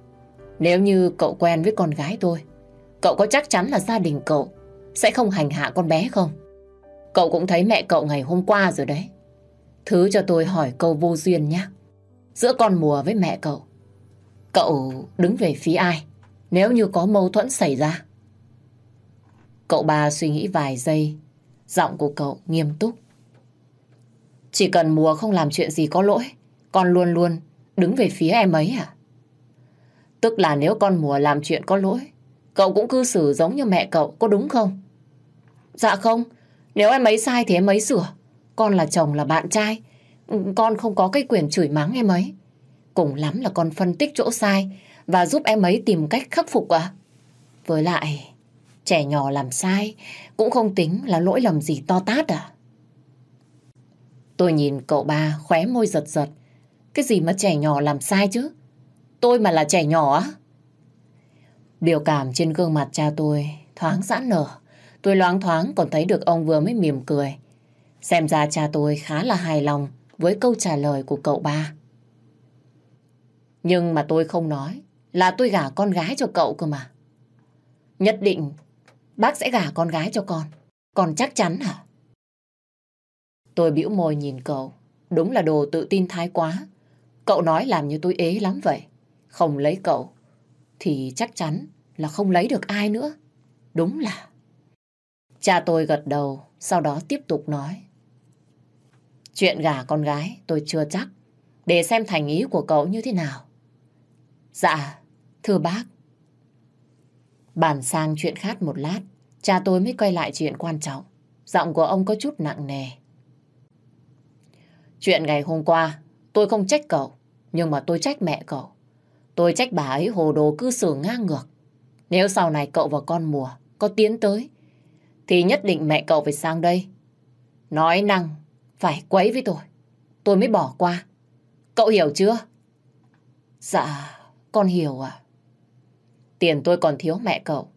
Nếu như cậu quen với con gái tôi, cậu có chắc chắn là gia đình cậu sẽ không hành hạ con bé không? Cậu cũng thấy mẹ cậu ngày hôm qua rồi đấy. Thứ cho tôi hỏi câu vô duyên nhé. Giữa con mùa với mẹ cậu, cậu đứng về phía ai nếu như có mâu thuẫn xảy ra? Cậu ba suy nghĩ vài giây, giọng của cậu nghiêm túc. Chỉ cần mùa không làm chuyện gì có lỗi, con luôn luôn đứng về phía em ấy à? Tức là nếu con mùa làm chuyện có lỗi, cậu cũng cư xử giống như mẹ cậu, có đúng không? Dạ không, nếu em ấy sai thì em ấy sửa. Con là chồng là bạn trai, con không có cái quyền chửi mắng em ấy. Cùng lắm là con phân tích chỗ sai và giúp em ấy tìm cách khắc phục à? Với lại, trẻ nhỏ làm sai, cũng không tính là lỗi lầm gì to tát à? Tôi nhìn cậu ba khóe môi giật giật. Cái gì mà trẻ nhỏ làm sai chứ? Tôi mà là trẻ nhỏ á? Biểu cảm trên gương mặt cha tôi thoáng giãn nở. Tôi loáng thoáng còn thấy được ông vừa mới mỉm cười. Xem ra cha tôi khá là hài lòng với câu trả lời của cậu ba. Nhưng mà tôi không nói là tôi gả con gái cho cậu cơ mà. Nhất định bác sẽ gả con gái cho con. Con chắc chắn hả? Tôi bĩu môi nhìn cậu. Đúng là đồ tự tin thái quá. Cậu nói làm như tôi ế lắm vậy. Không lấy cậu thì chắc chắn là không lấy được ai nữa. Đúng là. Cha tôi gật đầu, sau đó tiếp tục nói. Chuyện gả con gái tôi chưa chắc. Để xem thành ý của cậu như thế nào. Dạ, thưa bác. Bàn sang chuyện khác một lát, cha tôi mới quay lại chuyện quan trọng. Giọng của ông có chút nặng nề. Chuyện ngày hôm qua, tôi không trách cậu, nhưng mà tôi trách mẹ cậu. Tôi trách bà ấy hồ đồ cư xử ngang ngược. Nếu sau này cậu và con mùa có tiến tới, thì nhất định mẹ cậu phải sang đây. Nói năng, phải quấy với tôi. Tôi mới bỏ qua. Cậu hiểu chưa? Dạ, con hiểu à. Tiền tôi còn thiếu mẹ cậu.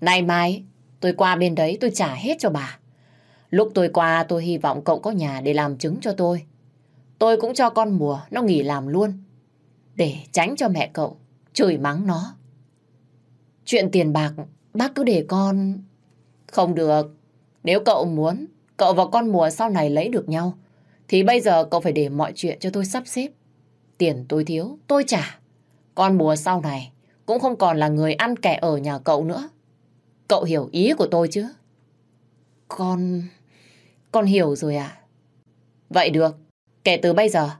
Nay mai, tôi qua bên đấy tôi trả hết cho bà. Lúc tôi qua tôi hy vọng cậu có nhà để làm chứng cho tôi. Tôi cũng cho con mùa nó nghỉ làm luôn. Để tránh cho mẹ cậu chửi mắng nó. chuyện tiền bạc bác cứ để con... Không được. Nếu cậu muốn, cậu và con mùa sau này lấy được nhau, thì bây giờ cậu phải để mọi chuyện cho tôi sắp xếp. Tiền tôi thiếu, tôi trả. Con mùa sau này cũng không còn là người ăn kẻ ở nhà cậu nữa. Cậu hiểu ý của tôi chứ? Con... Con hiểu rồi à? Vậy được. Kể từ bây giờ,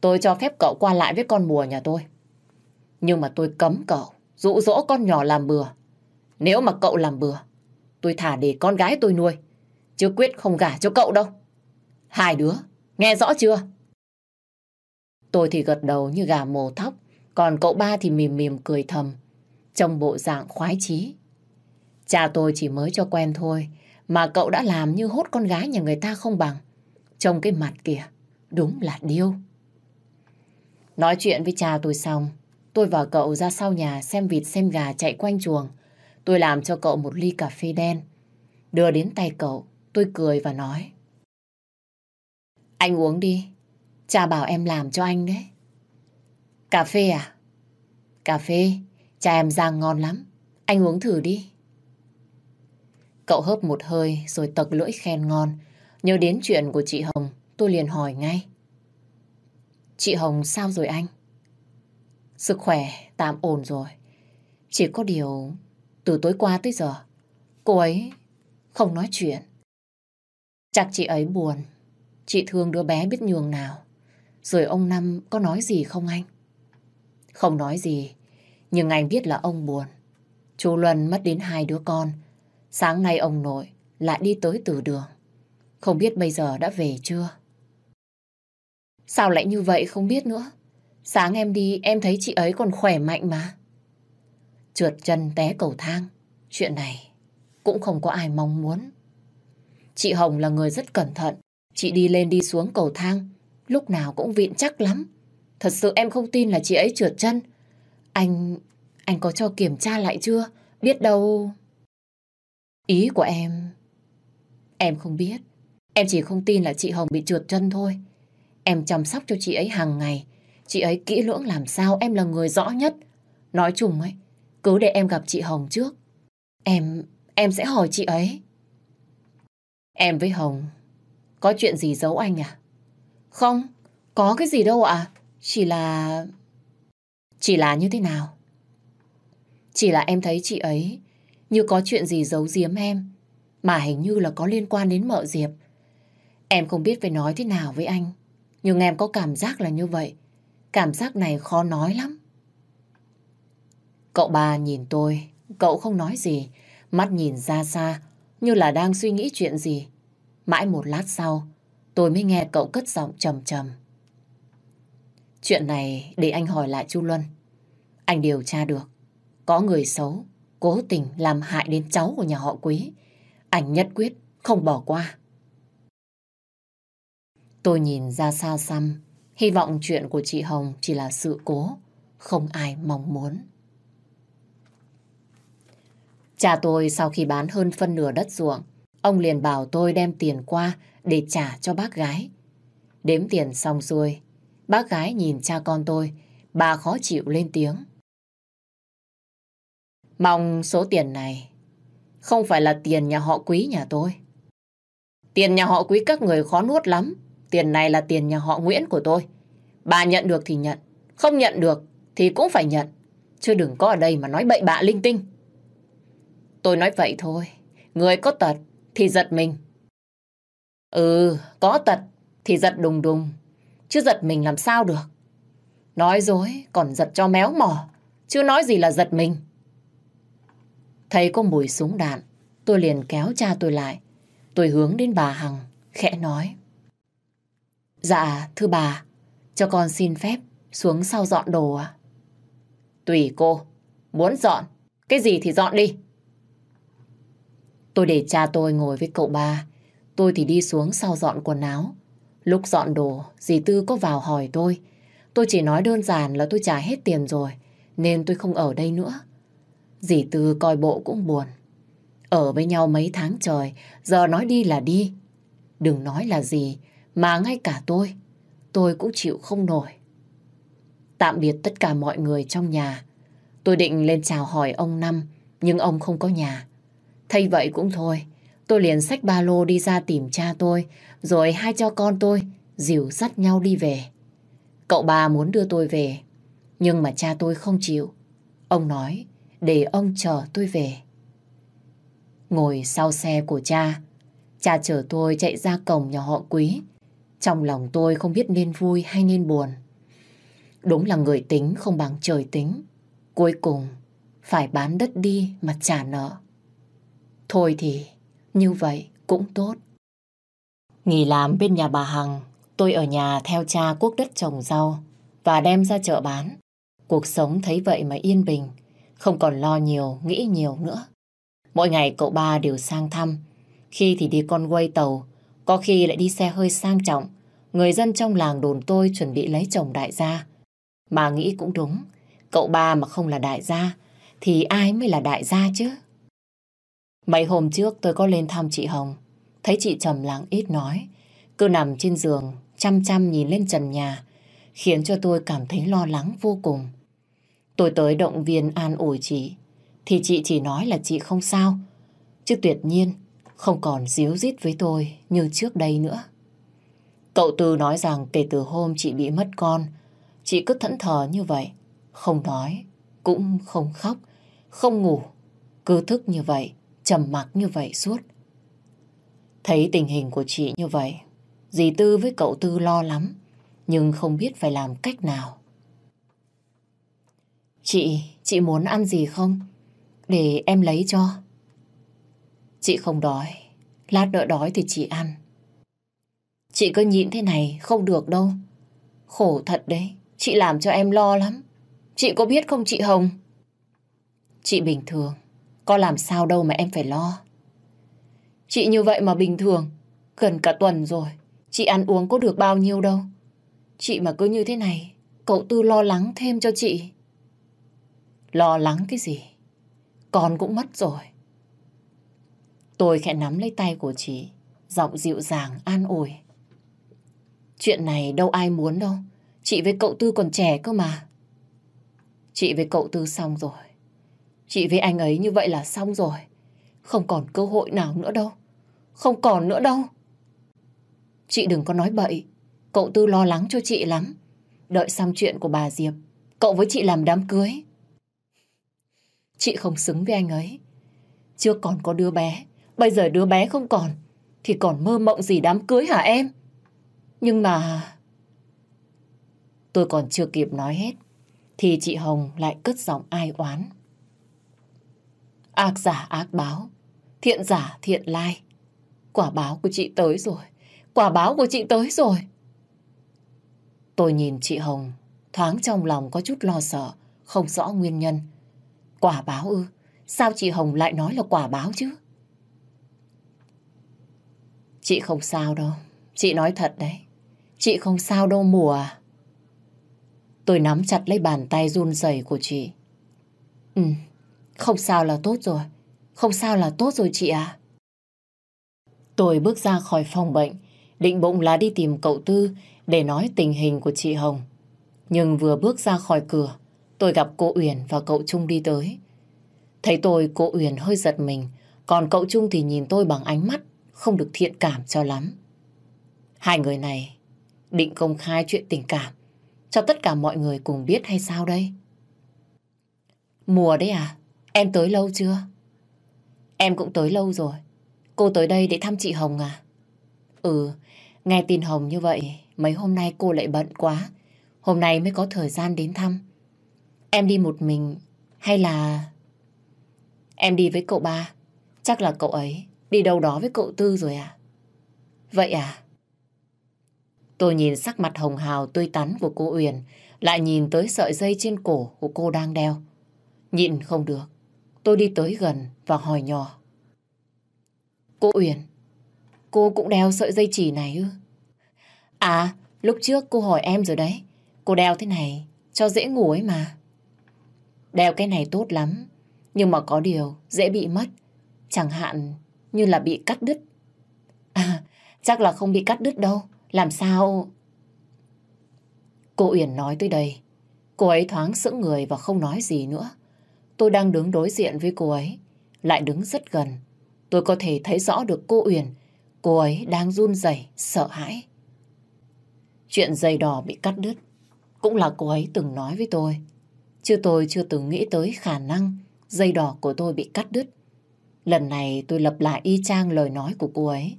tôi cho phép cậu qua lại với con mùa nhà tôi. Nhưng mà tôi cấm cậu dụ dỗ con nhỏ làm bừa. Nếu mà cậu làm bừa, tôi thả để con gái tôi nuôi. Chứ quyết không gả cho cậu đâu. Hai đứa, nghe rõ chưa? Tôi thì gật đầu như gà mồ thóc, còn cậu ba thì mỉm mỉm cười thầm, trong bộ dạng khoái chí. Cha tôi chỉ mới cho quen thôi, mà cậu đã làm như hốt con gái nhà người ta không bằng. Trông cái mặt kìa, đúng là điêu. Nói chuyện với cha tôi xong, tôi và cậu ra sau nhà xem vịt xem gà chạy quanh chuồng. Tôi làm cho cậu một ly cà phê đen. Đưa đến tay cậu, tôi cười và nói. Anh uống đi, cha bảo em làm cho anh đấy. Cà phê à? Cà phê, cha em rang ngon lắm. Anh uống thử đi. Cậu hớp một hơi rồi tật lưỡi khen ngon. Nhớ đến chuyện của chị Hồng, tôi liền hỏi ngay. Chị Hồng sao rồi anh? Sức khỏe tạm ổn rồi. Chỉ có điều từ tối qua tới giờ cô ấy không nói chuyện. Chắc chị ấy buồn. Chị thương đứa bé biết nhường nào. Rồi ông Năm có nói gì không anh? Không nói gì. Nhưng anh biết là ông buồn. Chú Luân mất đến hai đứa con. Sáng nay ông nội lại đi tới từ đường. Không biết bây giờ đã về chưa? Sao lại như vậy không biết nữa. Sáng em đi, em thấy chị ấy còn khỏe mạnh mà. Trượt chân té cầu thang. Chuyện này cũng không có ai mong muốn. Chị Hồng là người rất cẩn thận. Chị đi lên đi xuống cầu thang. Lúc nào cũng vịn chắc lắm. Thật sự em không tin là chị ấy trượt chân. Anh... anh có cho kiểm tra lại chưa? Biết đâu... Ý của em... Em không biết. Em chỉ không tin là chị Hồng bị trượt chân thôi. Em chăm sóc cho chị ấy hàng ngày. Chị ấy kỹ lưỡng làm sao em là người rõ nhất. Nói chung ấy, cứ để em gặp chị Hồng trước. Em, em sẽ hỏi chị ấy. Em với Hồng, có chuyện gì giấu anh à? Không, có cái gì đâu ạ. Chỉ là... Chỉ là như thế nào? Chỉ là em thấy chị ấy như có chuyện gì giấu giếm em. Mà hình như là có liên quan đến mợ Diệp. Em không biết phải nói thế nào với anh. Nhưng em có cảm giác là như vậy. Cảm giác này khó nói lắm. Cậu ba nhìn tôi, cậu không nói gì. Mắt nhìn ra xa, như là đang suy nghĩ chuyện gì. Mãi một lát sau, tôi mới nghe cậu cất giọng trầm trầm. Chuyện này để anh hỏi lại chu Luân. Anh điều tra được. Có người xấu, cố tình làm hại đến cháu của nhà họ Quý. Anh nhất quyết không bỏ qua. Tôi nhìn ra xa xăm, hy vọng chuyện của chị Hồng chỉ là sự cố, không ai mong muốn. Cha tôi sau khi bán hơn phân nửa đất ruộng, ông liền bảo tôi đem tiền qua để trả cho bác gái. Đếm tiền xong xuôi, bác gái nhìn cha con tôi, bà khó chịu lên tiếng. Mong số tiền này không phải là tiền nhà họ quý nhà tôi. Tiền nhà họ quý các người khó nuốt lắm. Tiền này là tiền nhà họ Nguyễn của tôi. Bà nhận được thì nhận, không nhận được thì cũng phải nhận. Chứ đừng có ở đây mà nói bậy bạ linh tinh. Tôi nói vậy thôi. Người có tật thì giật mình. Ừ, có tật thì giật đùng đùng. Chứ giật mình làm sao được. Nói dối còn giật cho méo mỏ. Chứ nói gì là giật mình. Thấy có mùi súng đạn, tôi liền kéo cha tôi lại. Tôi hướng đến bà Hằng, khẽ nói. Dạ, thưa bà, cho con xin phép xuống sau dọn đồ à? Tùy cô, muốn dọn, cái gì thì dọn đi. Tôi để cha tôi ngồi với cậu ba, tôi thì đi xuống sau dọn quần áo. Lúc dọn đồ, dì Tư có vào hỏi tôi. Tôi chỉ nói đơn giản là tôi trả hết tiền rồi, nên tôi không ở đây nữa. Dì Tư coi bộ cũng buồn. Ở với nhau mấy tháng trời, giờ nói đi là đi. Đừng nói là gì, mà ngay cả tôi, tôi cũng chịu không nổi. Tạm biệt tất cả mọi người trong nhà. Tôi định lên chào hỏi ông Năm, nhưng ông không có nhà. Thay vậy cũng thôi, tôi liền xách ba lô đi ra tìm cha tôi, rồi hai cho con tôi dìu dắt nhau đi về. Cậu ba muốn đưa tôi về, nhưng mà cha tôi không chịu. Ông nói để ông chờ tôi về. Ngồi sau xe của cha, cha chở tôi chạy ra cổng nhà họ quý. Trong lòng tôi không biết nên vui hay nên buồn. Đúng là người tính không bằng trời tính. Cuối cùng, phải bán đất đi mà trả nợ. Thôi thì, như vậy cũng tốt. Nghỉ làm bên nhà bà Hằng, tôi ở nhà theo cha cuốc đất trồng rau và đem ra chợ bán. Cuộc sống thấy vậy mà yên bình, không còn lo nhiều, nghĩ nhiều nữa. Mỗi ngày cậu ba đều sang thăm, khi thì đi con quay tàu, có khi lại đi xe hơi sang trọng. Người dân trong làng đồn tôi chuẩn bị lấy chồng đại gia. Mà nghĩ cũng đúng, cậu ba mà không là đại gia, thì ai mới là đại gia chứ? Mấy hôm trước tôi có lên thăm chị Hồng, thấy chị trầm lặng ít nói, cứ nằm trên giường, chăm chăm nhìn lên trần nhà, khiến cho tôi cảm thấy lo lắng vô cùng. Tôi tới động viên an ủi chị, thì chị chỉ nói là chị không sao, chứ tuyệt nhiên không còn díu dít với tôi như trước đây nữa. Cậu Tư nói rằng kể từ hôm chị bị mất con, chị cứ thẫn thờ như vậy, không nói, cũng không khóc, không ngủ, cứ thức như vậy, trầm mặc như vậy suốt. Thấy tình hình của chị như vậy, dì Tư với cậu Tư lo lắm, nhưng không biết phải làm cách nào. Chị, chị muốn ăn gì không? Để em lấy cho. Chị không đói, lát nữa đói thì chị ăn. Chị cứ nhịn thế này không được đâu. Khổ thật đấy, chị làm cho em lo lắm. Chị có biết không chị Hồng? Chị bình thường, có làm sao đâu mà em phải lo. Chị như vậy mà bình thường, gần cả tuần rồi, chị ăn uống có được bao nhiêu đâu. Chị mà cứ như thế này, cậu Tư lo lắng thêm cho chị. Lo lắng cái gì? Con cũng mất rồi. Tôi khẽ nắm lấy tay của chị, giọng dịu dàng, an ủi. Chuyện này đâu ai muốn đâu. Chị với cậu Tư còn trẻ cơ mà. Chị với cậu Tư xong rồi. Chị với anh ấy như vậy là xong rồi. Không còn cơ hội nào nữa đâu. Không còn nữa đâu. Chị đừng có nói bậy. Cậu Tư lo lắng cho chị lắm. Đợi xong chuyện của bà Diệp, cậu với chị làm đám cưới. Chị không xứng với anh ấy. Chưa còn có đứa bé, bây giờ đứa bé không còn, thì còn mơ mộng gì đám cưới hả em? Nhưng mà... Tôi còn chưa kịp nói hết, thì chị Hồng lại cất giọng ai oán. Ác giả ác báo, thiện giả thiện lai. Quả báo của chị tới rồi, quả báo của chị tới rồi. Tôi nhìn chị Hồng, thoáng trong lòng có chút lo sợ, không rõ nguyên nhân. Quả báo ư? Sao chị Hồng lại nói là quả báo chứ? Chị không sao đâu. Chị nói thật đấy. Chị không sao đâu mùa à. Tôi nắm chặt lấy bàn tay run rẩy của chị. Ừ, không sao là tốt rồi. Không sao là tốt rồi chị à. Tôi bước ra khỏi phòng bệnh, định bụng là đi tìm cậu Tư để nói tình hình của chị Hồng. Nhưng vừa bước ra khỏi cửa, tôi gặp cô Uyển và cậu Trung đi tới. Thấy tôi, cô Uyển hơi giật mình, còn cậu Trung thì nhìn tôi bằng ánh mắt không được thiện cảm cho lắm. Hai người này định công khai chuyện tình cảm cho tất cả mọi người cùng biết hay sao đây? Mùa đấy à? Em tới lâu chưa? Em cũng tới lâu rồi. Cô tới đây để thăm chị Hồng à? Ừ, nghe tin Hồng như vậy, mấy hôm nay cô lại bận quá. Hôm nay mới có thời gian đến thăm. Em đi một mình hay là... Em đi với cậu ba. Chắc là cậu ấy đi đâu đó với cậu Tư rồi à? Vậy à? Tôi nhìn sắc mặt hồng hào tươi tắn của cô Uyển, lại nhìn tới sợi dây trên cổ của cô đang đeo. Nhịn không được, tôi đi tới gần và hỏi nhỏ. Cô Uyển, cô cũng đeo sợi dây chỉ này ư? À, lúc trước cô hỏi em rồi đấy. Cô đeo thế này cho dễ ngủ ấy mà. Đeo cái này tốt lắm, nhưng mà có điều dễ bị mất. Chẳng hạn như là bị cắt đứt. À, chắc là không bị cắt đứt đâu. Làm sao... Cô Uyển nói tới đây. Cô ấy thoáng sững người và không nói gì nữa tôi đang đứng đối diện với cô ấy, lại đứng rất gần. Tôi có thể thấy rõ được cô Uyển, cô ấy đang run rẩy, sợ hãi. Chuyện dây đỏ bị cắt đứt, cũng là cô ấy từng nói với tôi. Chứ tôi chưa từng nghĩ tới khả năng dây đỏ của tôi bị cắt đứt. Lần này tôi lập lại y chang lời nói của cô ấy.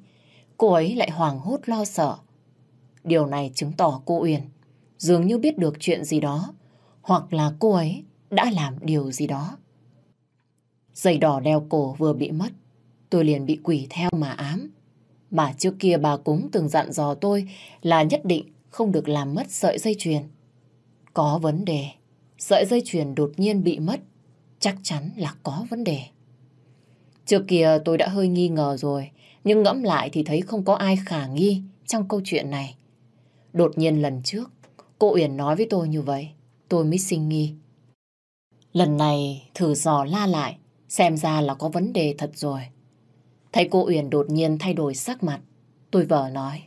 Cô ấy lại hoảng hốt lo sợ. Điều này chứng tỏ cô Uyển dường như biết được chuyện gì đó, hoặc là cô ấy đã làm điều gì đó. Dây đỏ đeo cổ vừa bị mất, tôi liền bị quỷ theo mà ám. Mà trước kia bà cúng từng dặn dò tôi là nhất định không được làm mất sợi dây chuyền. Có vấn đề, sợi dây chuyền đột nhiên bị mất, chắc chắn là có vấn đề. Trước kia tôi đã hơi nghi ngờ rồi, nhưng ngẫm lại thì thấy không có ai khả nghi trong câu chuyện này. Đột nhiên lần trước, cô Uyển nói với tôi như vậy, tôi mới sinh nghi. Lần này thử dò la lại, xem ra là có vấn đề thật rồi. Thấy cô Uyển đột nhiên thay đổi sắc mặt, tôi vờ nói.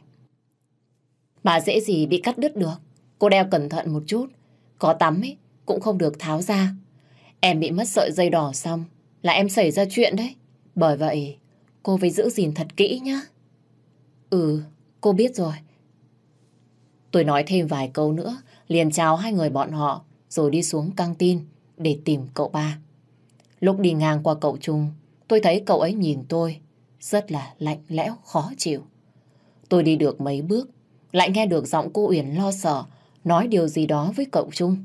Bà dễ gì bị cắt đứt được, cô đeo cẩn thận một chút, có tắm ấy cũng không được tháo ra. Em bị mất sợi dây đỏ xong là em xảy ra chuyện đấy. Bởi vậy, cô phải giữ gìn thật kỹ nhá. Ừ, cô biết rồi. Tôi nói thêm vài câu nữa, liền chào hai người bọn họ, rồi đi xuống căng tin để tìm cậu ba. Lúc đi ngang qua cậu Trung, tôi thấy cậu ấy nhìn tôi rất là lạnh lẽo, khó chịu. Tôi đi được mấy bước, lại nghe được giọng cô Uyển lo sợ, nói điều gì đó với cậu Trung.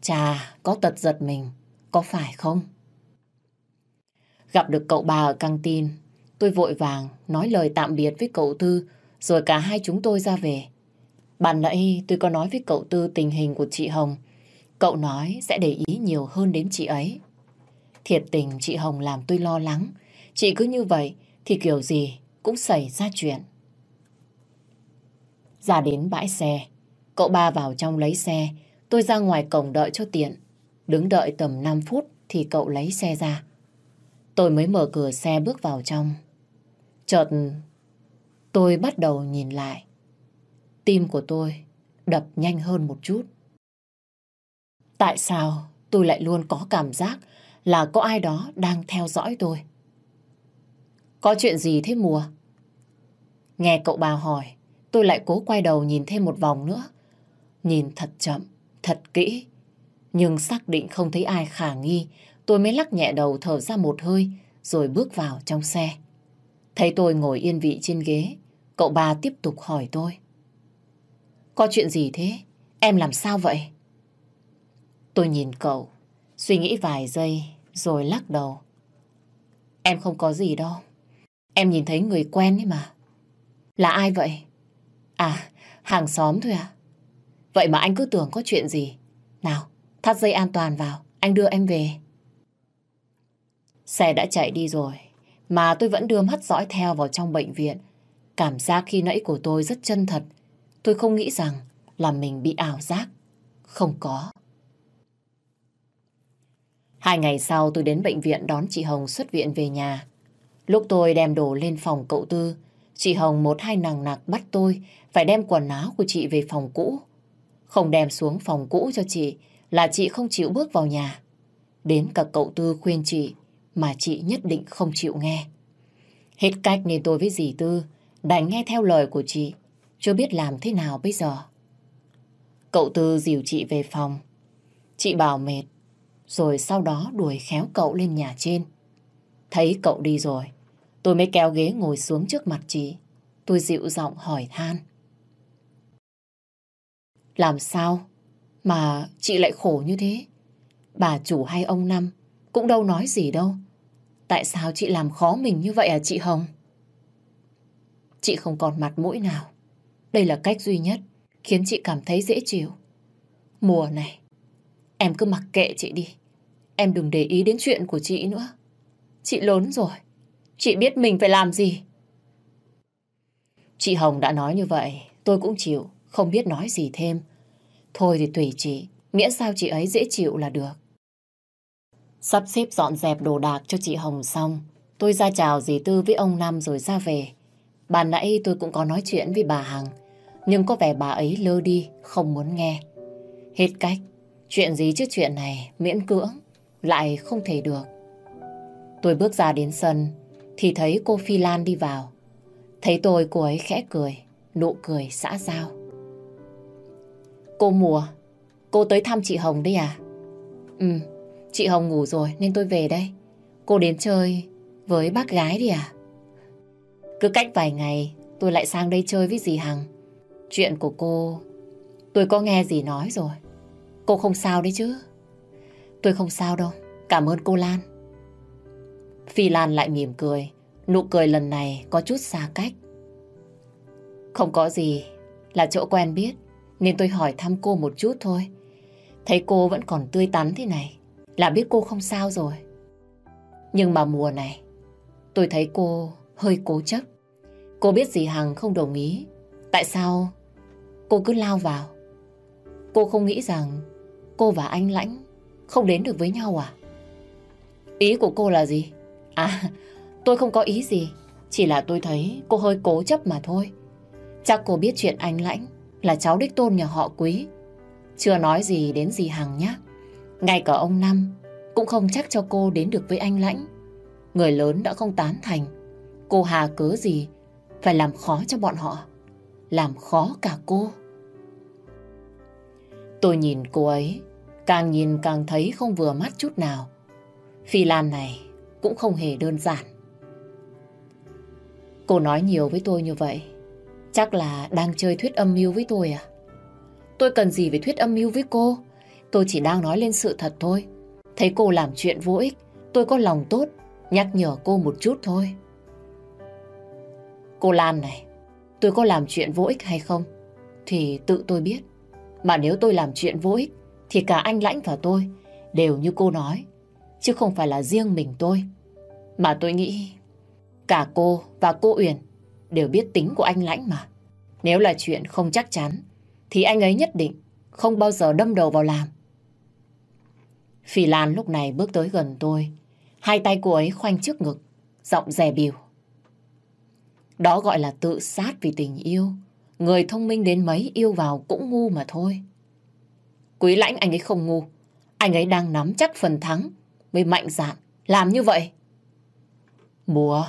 Chà, có tật giật mình, có phải không? Gặp được cậu ba ở căng tin, tôi vội vàng nói lời tạm biệt với cậu Tư, rồi cả hai chúng tôi ra về. Bạn nãy tôi có nói với cậu Tư tình hình của chị Hồng. Cậu nói sẽ để ý nhiều hơn đến chị ấy. Thiệt tình chị Hồng làm tôi lo lắng. Chị cứ như vậy thì kiểu gì cũng xảy ra chuyện. Ra đến bãi xe, cậu ba vào trong lấy xe, tôi ra ngoài cổng đợi cho tiện. Đứng đợi tầm 5 phút thì cậu lấy xe ra. Tôi mới mở cửa xe bước vào trong. Chợt tôi bắt đầu nhìn lại. Tim của tôi đập nhanh hơn một chút. Tại sao tôi lại luôn có cảm giác là có ai đó đang theo dõi tôi? Có chuyện gì thế mùa? Nghe cậu bà hỏi, tôi lại cố quay đầu nhìn thêm một vòng nữa. Nhìn thật chậm, thật kỹ. Nhưng xác định không thấy ai khả nghi, tôi mới lắc nhẹ đầu thở ra một hơi, rồi bước vào trong xe. Thấy tôi ngồi yên vị trên ghế, cậu bà tiếp tục hỏi tôi. Có chuyện gì thế? Em làm sao vậy? Tôi nhìn cậu, suy nghĩ vài giây rồi lắc đầu. Em không có gì đâu. Em nhìn thấy người quen ấy mà. Là ai vậy? À, hàng xóm thôi à? Vậy mà anh cứ tưởng có chuyện gì. Nào, thắt dây an toàn vào, anh đưa em về. Xe đã chạy đi rồi, mà tôi vẫn đưa mắt dõi theo vào trong bệnh viện. Cảm giác khi nãy của tôi rất chân thật. Tôi không nghĩ rằng là mình bị ảo giác. Không có. Hai ngày sau tôi đến bệnh viện đón chị Hồng xuất viện về nhà. Lúc tôi đem đồ lên phòng cậu Tư, chị Hồng một hai nằng nặc bắt tôi phải đem quần áo của chị về phòng cũ. Không đem xuống phòng cũ cho chị là chị không chịu bước vào nhà. Đến cả cậu Tư khuyên chị mà chị nhất định không chịu nghe. Hết cách nên tôi với dì Tư đành nghe theo lời của chị, chưa biết làm thế nào bây giờ. Cậu Tư dìu chị về phòng. Chị bảo mệt, rồi sau đó đuổi khéo cậu lên nhà trên. Thấy cậu đi rồi, tôi mới kéo ghế ngồi xuống trước mặt chị. Tôi dịu giọng hỏi than. Làm sao mà chị lại khổ như thế? Bà chủ hay ông Năm cũng đâu nói gì đâu. Tại sao chị làm khó mình như vậy à chị Hồng? Chị không còn mặt mũi nào. Đây là cách duy nhất khiến chị cảm thấy dễ chịu. Mùa này, em cứ mặc kệ chị đi. Em đừng để ý đến chuyện của chị nữa. Chị lớn rồi. Chị biết mình phải làm gì. Chị Hồng đã nói như vậy, tôi cũng chịu, không biết nói gì thêm. Thôi thì tùy chị, miễn sao chị ấy dễ chịu là được. Sắp xếp dọn dẹp đồ đạc cho chị Hồng xong, tôi ra chào dì Tư với ông Năm rồi ra về. Bà nãy tôi cũng có nói chuyện với bà Hằng, nhưng có vẻ bà ấy lơ đi, không muốn nghe. Hết cách, chuyện gì chứ chuyện này miễn cưỡng, lại không thể được. Tôi bước ra đến sân thì thấy cô Phi Lan đi vào. Thấy tôi cô ấy khẽ cười, nụ cười xã giao. Cô Mùa, cô tới thăm chị Hồng đấy à? Ừ, chị Hồng ngủ rồi nên tôi về đây. Cô đến chơi với bác gái đi à? Cứ cách vài ngày tôi lại sang đây chơi với dì Hằng. Chuyện của cô tôi có nghe dì nói rồi. Cô không sao đấy chứ? Tôi không sao đâu. Cảm ơn cô Lan. Phi Lan lại mỉm cười. Nụ cười lần này có chút xa cách. Không có gì. Là chỗ quen biết. Nên tôi hỏi thăm cô một chút thôi. Thấy cô vẫn còn tươi tắn thế này. Là biết cô không sao rồi. Nhưng mà mùa này, tôi thấy cô hơi cố chấp. Cô biết gì Hằng không đồng ý. Tại sao cô cứ lao vào? Cô không nghĩ rằng cô và anh Lãnh không đến được với nhau à? Ý của cô là gì? À, tôi không có ý gì. Chỉ là tôi thấy cô hơi cố chấp mà thôi. Chắc cô biết chuyện anh Lãnh là cháu đích tôn nhà họ quý. Chưa nói gì đến gì Hằng nhé. Ngay cả ông Năm cũng không chắc cho cô đến được với anh Lãnh. Người lớn đã không tán thành. Cô hà cớ gì phải làm khó cho bọn họ. Làm khó cả cô. Tôi nhìn cô ấy, càng nhìn càng thấy không vừa mắt chút nào. Phi Lan này cũng không hề đơn giản. Cô nói nhiều với tôi như vậy, chắc là đang chơi thuyết âm mưu với tôi à? Tôi cần gì phải thuyết âm mưu với cô? Tôi chỉ đang nói lên sự thật thôi. Thấy cô làm chuyện vô ích, tôi có lòng tốt, nhắc nhở cô một chút thôi. Cô Lan này, tôi có làm chuyện vô ích hay không? Thì tự tôi biết. Mà nếu tôi làm chuyện vô ích, thì cả anh Lãnh và tôi đều như cô nói, chứ không phải là riêng mình tôi. Mà tôi nghĩ cả cô và cô Uyển đều biết tính của anh Lãnh mà. Nếu là chuyện không chắc chắn, thì anh ấy nhất định không bao giờ đâm đầu vào làm. Phi Lan lúc này bước tới gần tôi, hai tay cô ấy khoanh trước ngực, giọng dè bìu. Đó gọi là tự sát vì tình yêu. Người thông minh đến mấy yêu vào cũng ngu mà thôi. Quý lãnh anh ấy không ngu. Anh ấy đang nắm chắc phần thắng mới mạnh dạn làm như vậy. Mùa,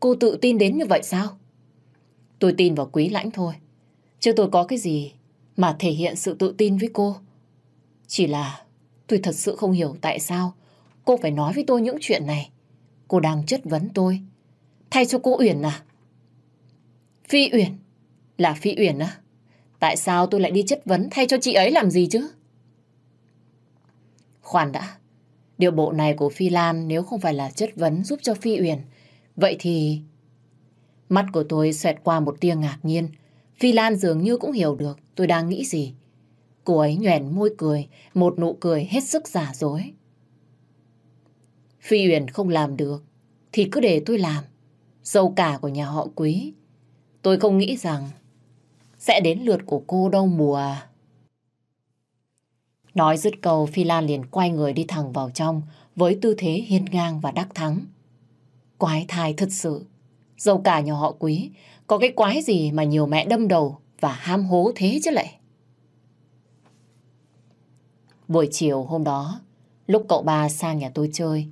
cô tự tin đến như vậy sao? Tôi tin vào quý lãnh thôi. Chứ tôi có cái gì mà thể hiện sự tự tin với cô. Chỉ là tôi thật sự không hiểu tại sao cô phải nói với tôi những chuyện này. Cô đang chất vấn tôi. Thay cho cô Uyển à? Phi Uyển? Là Phi Uyển á? Tại sao tôi lại đi chất vấn thay cho chị ấy làm gì chứ? Khoan đã. Điều bộ này của Phi Lan nếu không phải là chất vấn giúp cho Phi Uyển, vậy thì... Mắt của tôi xoẹt qua một tia ngạc nhiên. Phi Lan dường như cũng hiểu được tôi đang nghĩ gì. Cô ấy nhoèn môi cười, một nụ cười hết sức giả dối. Phi Uyển không làm được, thì cứ để tôi làm. Dâu cả của nhà họ quý. Tôi không nghĩ rằng sẽ đến lượt của cô đâu mùa Nói dứt câu, Phi Lan liền quay người đi thẳng vào trong với tư thế hiên ngang và đắc thắng. Quái thai thật sự. Dâu cả nhà họ quý, có cái quái gì mà nhiều mẹ đâm đầu và ham hố thế chứ lại. Buổi chiều hôm đó, lúc cậu ba sang nhà tôi chơi,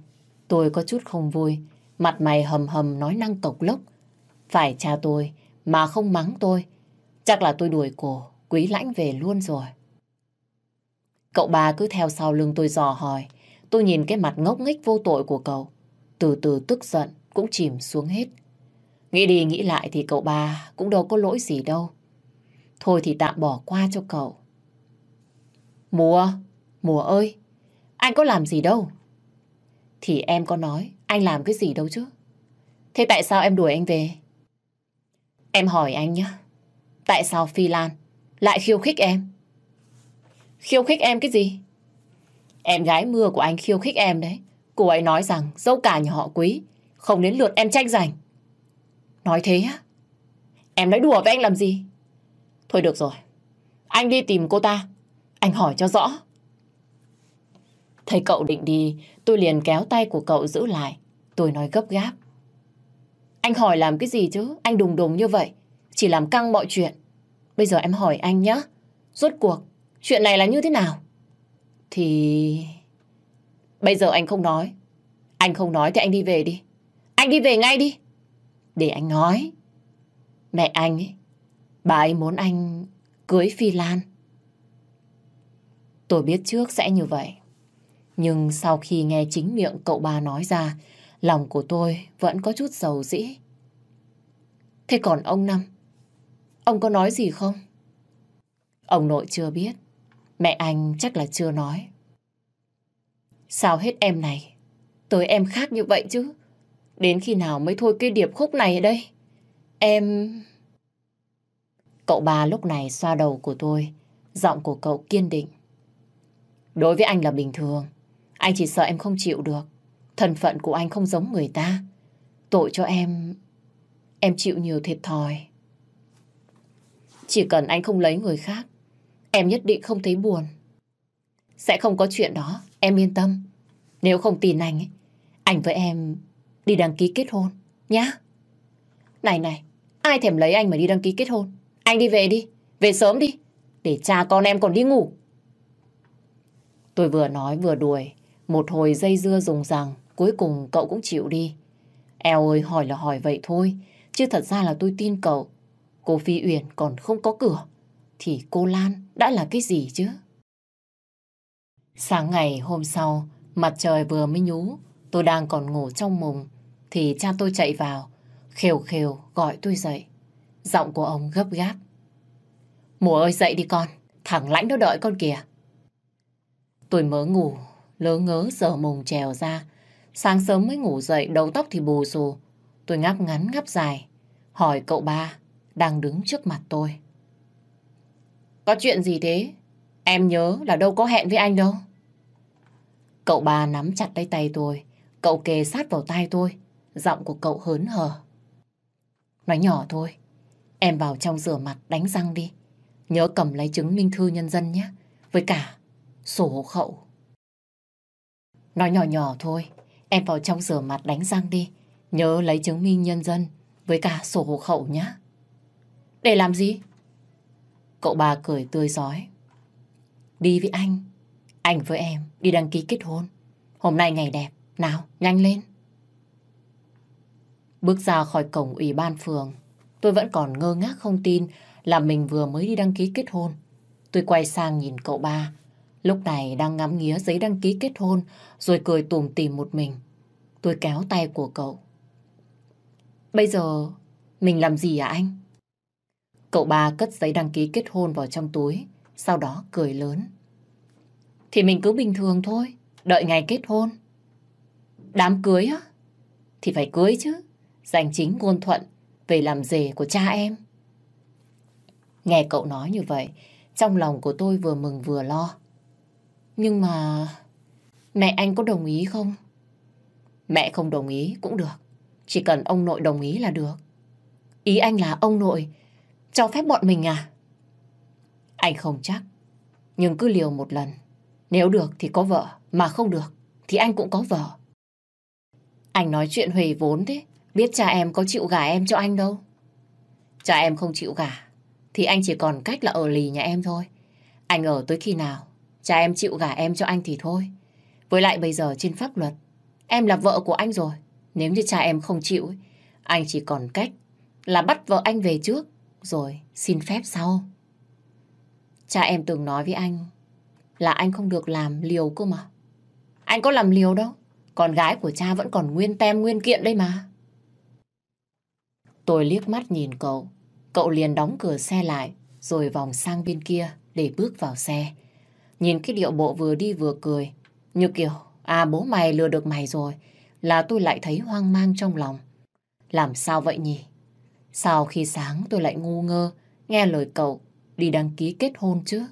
tôi có chút không vui, mặt mày hầm hầm nói năng cộc lốc. Phải cha tôi mà không mắng tôi, chắc là tôi đuổi cổ, quý lãnh về luôn rồi. Cậu ba cứ theo sau lưng tôi dò hỏi. Tôi nhìn cái mặt ngốc nghếch vô tội của cậu. Từ từ tức giận cũng chìm xuống hết. Nghĩ đi nghĩ lại thì cậu ba cũng đâu có lỗi gì đâu. Thôi thì tạm bỏ qua cho cậu. Mùa, Mùa ơi, anh có làm gì đâu. Thì em có nói anh làm cái gì đâu chứ. Thế tại sao em đuổi anh về? Em hỏi anh nhé. Tại sao Phi Lan lại khiêu khích em? Khiêu khích em cái gì? Em gái mưa của anh khiêu khích em đấy. Cô ấy nói rằng dâu cả nhà họ quý, không đến lượt em tranh giành. Nói thế á? Em nói đùa với anh làm gì? Thôi được rồi. Anh đi tìm cô ta. Anh hỏi cho rõ. Thấy cậu định đi, tôi liền kéo tay của cậu giữ lại. Tôi nói gấp gáp. Anh hỏi làm cái gì chứ? Anh đùng đùng như vậy. Chỉ làm căng mọi chuyện. Bây giờ em hỏi anh nhé. Rốt cuộc, Chuyện này là như thế nào? Thì... Bây giờ anh không nói. Anh không nói thì anh đi về đi. Anh đi về ngay đi. Để anh nói. Mẹ anh ấy, bà ấy muốn anh cưới Phi Lan. Tôi biết trước sẽ như vậy. Nhưng sau khi nghe chính miệng cậu ba nói ra, lòng của tôi vẫn có chút dầu dĩ. Thế còn ông Năm, ông có nói gì không? Ông nội chưa biết, mẹ anh chắc là chưa nói. Sao hết em này, tới em khác như vậy chứ? Đến khi nào mới thôi cái điệp khúc này đây? Em... Cậu ba lúc này xoa đầu của tôi, giọng của cậu kiên định. Đối với anh là bình thường, anh chỉ sợ em không chịu được. Thân phận của anh không giống người ta. Tội cho em... Em chịu nhiều thiệt thòi. Chỉ cần anh không lấy người khác, em nhất định không thấy buồn. Sẽ không có chuyện đó, em yên tâm. Nếu không tin anh, ấy, anh với em đi đăng ký kết hôn, nhá. Này này, ai thèm lấy anh mà đi đăng ký kết hôn? Anh đi về đi, về sớm đi, để cha con em còn đi ngủ. Tôi vừa nói vừa đuổi, một hồi dây dưa dùng rằng, cuối cùng cậu cũng chịu đi. Eo ơi hỏi là hỏi vậy thôi, chứ thật ra là tôi tin cậu. Cô Phi Uyển còn không có cửa, thì cô Lan đã là cái gì chứ? Sáng ngày hôm sau, mặt trời vừa mới nhú, tôi đang còn ngủ trong mùng, thì cha tôi chạy vào, khều khều gọi tôi dậy. Giọng của ông gấp gáp. Mùa ơi dậy đi con, thằng lãnh nó đợi con kìa. Tôi mới ngủ, lớ ngớ giờ mùng trèo ra. Sáng sớm mới ngủ dậy, đầu tóc thì bù xù. Tôi ngáp ngắn ngáp dài, hỏi cậu ba đang đứng trước mặt tôi. Có chuyện gì thế? Em nhớ là đâu có hẹn với anh đâu. Cậu ba nắm chặt lấy tay tôi, cậu kề sát vào tay tôi, giọng của cậu hớn hở. Nói nhỏ thôi, em vào trong rửa mặt đánh răng đi. Nhớ cầm lấy chứng minh thư nhân dân nhé, với cả sổ hộ khẩu. Nói nhỏ nhỏ thôi, em vào trong rửa mặt đánh răng đi. Nhớ lấy chứng minh nhân dân với cả sổ hộ khẩu nhé. Để làm gì? Cậu bà cười tươi giói. Đi với anh. Anh với em đi đăng ký kết hôn. Hôm nay ngày đẹp. Nào, nhanh lên. Bước ra khỏi cổng ủy ban phường, tôi vẫn còn ngơ ngác không tin là mình vừa mới đi đăng ký kết hôn. Tôi quay sang nhìn cậu ba, lúc này đang ngắm nghía giấy đăng ký kết hôn rồi cười tùm tìm một mình. Tôi kéo tay của cậu. Bây giờ mình làm gì à anh? Cậu ba cất giấy đăng ký kết hôn vào trong túi, sau đó cười lớn. Thì mình cứ bình thường thôi, đợi ngày kết hôn. Đám cưới á? Thì phải cưới chứ, giành chính ngôn thuận về làm rể của cha em. Nghe cậu nói như vậy, trong lòng của tôi vừa mừng vừa lo. Nhưng mà... Mẹ anh có đồng ý không? Mẹ không đồng ý cũng được. Chỉ cần ông nội đồng ý là được. Ý anh là ông nội cho phép bọn mình à? Anh không chắc. Nhưng cứ liều một lần. Nếu được thì có vợ, mà không được thì anh cũng có vợ. Anh nói chuyện huề vốn thế. Biết cha em có chịu gả em cho anh đâu. Cha em không chịu gả thì anh chỉ còn cách là ở lì nhà em thôi. Anh ở tới khi nào cha em chịu gả em cho anh thì thôi. Với lại bây giờ trên pháp luật em là vợ của anh rồi. Nếu như cha em không chịu anh chỉ còn cách là bắt vợ anh về trước rồi xin phép sau. Cha em từng nói với anh là anh không được làm liều cơ mà. Anh có làm liều đâu. Con gái của cha vẫn còn nguyên tem nguyên kiện đây mà. Tôi liếc mắt nhìn cậu. Cậu liền đóng cửa xe lại rồi vòng sang bên kia để bước vào xe. Nhìn cái điệu bộ vừa đi vừa cười. Như kiểu, à bố mày lừa được mày rồi. Là tôi lại thấy hoang mang trong lòng. Làm sao vậy nhỉ? Sao khi sáng tôi lại ngu ngơ nghe lời cậu đi đăng ký kết hôn chứ?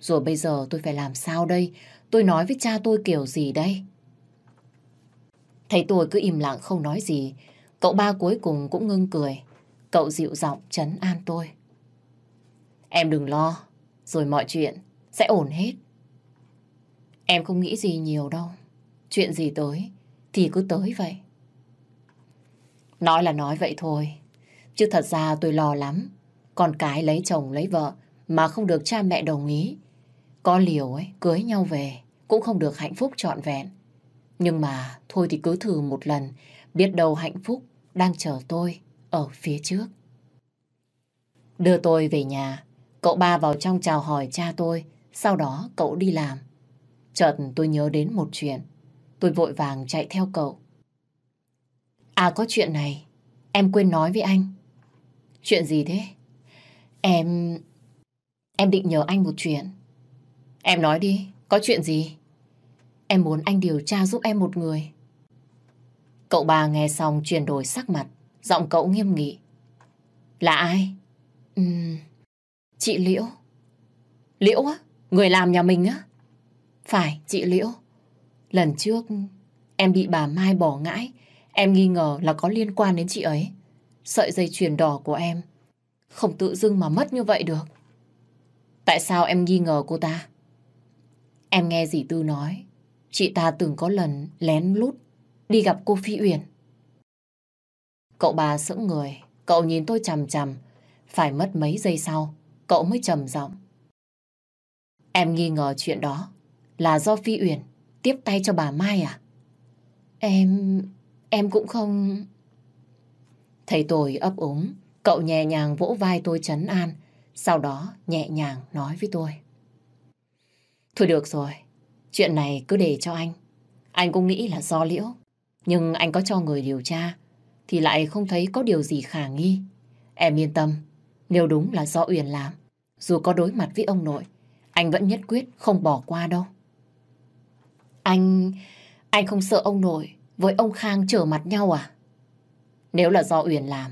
Rồi bây giờ tôi phải làm sao đây? Tôi nói với cha tôi kiểu gì đây? Thấy tôi cứ im lặng không nói gì, cậu ba cuối cùng cũng ngưng cười. Cậu dịu giọng trấn an tôi. Em đừng lo, rồi mọi chuyện sẽ ổn hết. Em không nghĩ gì nhiều đâu. Chuyện gì tới thì cứ tới vậy. Nói là nói vậy thôi, chứ thật ra tôi lo lắm. Con cái lấy chồng lấy vợ mà không được cha mẹ đồng ý. Có liều ấy, cưới nhau về cũng không được hạnh phúc trọn vẹn. Nhưng mà thôi thì cứ thử một lần, biết đâu hạnh phúc đang chờ tôi ở phía trước. Đưa tôi về nhà, cậu ba vào trong chào hỏi cha tôi, sau đó cậu đi làm. Chợt tôi nhớ đến một chuyện, tôi vội vàng chạy theo cậu. À có chuyện này, em quên nói với anh. Chuyện gì thế? Em... Em định nhờ anh một chuyện. Em nói đi, có chuyện gì? Em muốn anh điều tra giúp em một người. Cậu bà nghe xong chuyển đổi sắc mặt, giọng cậu nghiêm nghị. Là ai? Uhm, chị Liễu. Liễu á? Người làm nhà mình á? Phải, chị Liễu. Lần trước em bị bà Mai bỏ ngãi, em nghi ngờ là có liên quan đến chị ấy. Sợi dây chuyền đỏ của em không tự dưng mà mất như vậy được. Tại sao em nghi ngờ cô ta? Em nghe dì Tư nói, chị ta từng có lần lén lút đi gặp cô Phi Uyển. Cậu bà sững người, cậu nhìn tôi chằm chằm, phải mất mấy giây sau, cậu mới trầm giọng. Em nghi ngờ chuyện đó là do Phi Uyển tiếp tay cho bà Mai à? Em... em cũng không... Thấy tôi ấp úng, cậu nhẹ nhàng vỗ vai tôi chấn an, sau đó nhẹ nhàng nói với tôi. Thôi được rồi, chuyện này cứ để cho anh. Anh cũng nghĩ là do liễu, nhưng anh có cho người điều tra, thì lại không thấy có điều gì khả nghi. Em yên tâm, nếu đúng là do Uyển làm, dù có đối mặt với ông nội, anh vẫn nhất quyết không bỏ qua đâu. Anh... anh không sợ ông nội với ông Khang trở mặt nhau à? Nếu là do Uyển làm,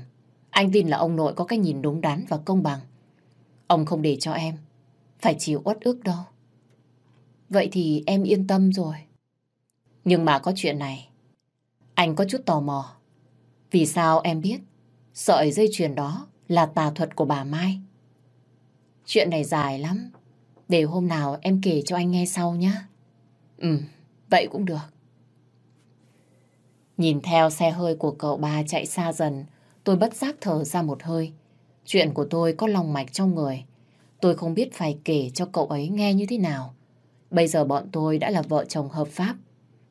anh tin là ông nội có cái nhìn đúng đắn và công bằng. Ông không để cho em phải chịu uất ức đâu. Vậy thì em yên tâm rồi. Nhưng mà có chuyện này, anh có chút tò mò. Vì sao em biết sợi dây chuyền đó là tà thuật của bà Mai? Chuyện này dài lắm. Để hôm nào em kể cho anh nghe sau nhé. Ừ, vậy cũng được. Nhìn theo xe hơi của cậu ba chạy xa dần, tôi bất giác thở ra một hơi. Chuyện của tôi có lòng mạch trong người. Tôi không biết phải kể cho cậu ấy nghe như thế nào. Bây giờ bọn tôi đã là vợ chồng hợp pháp.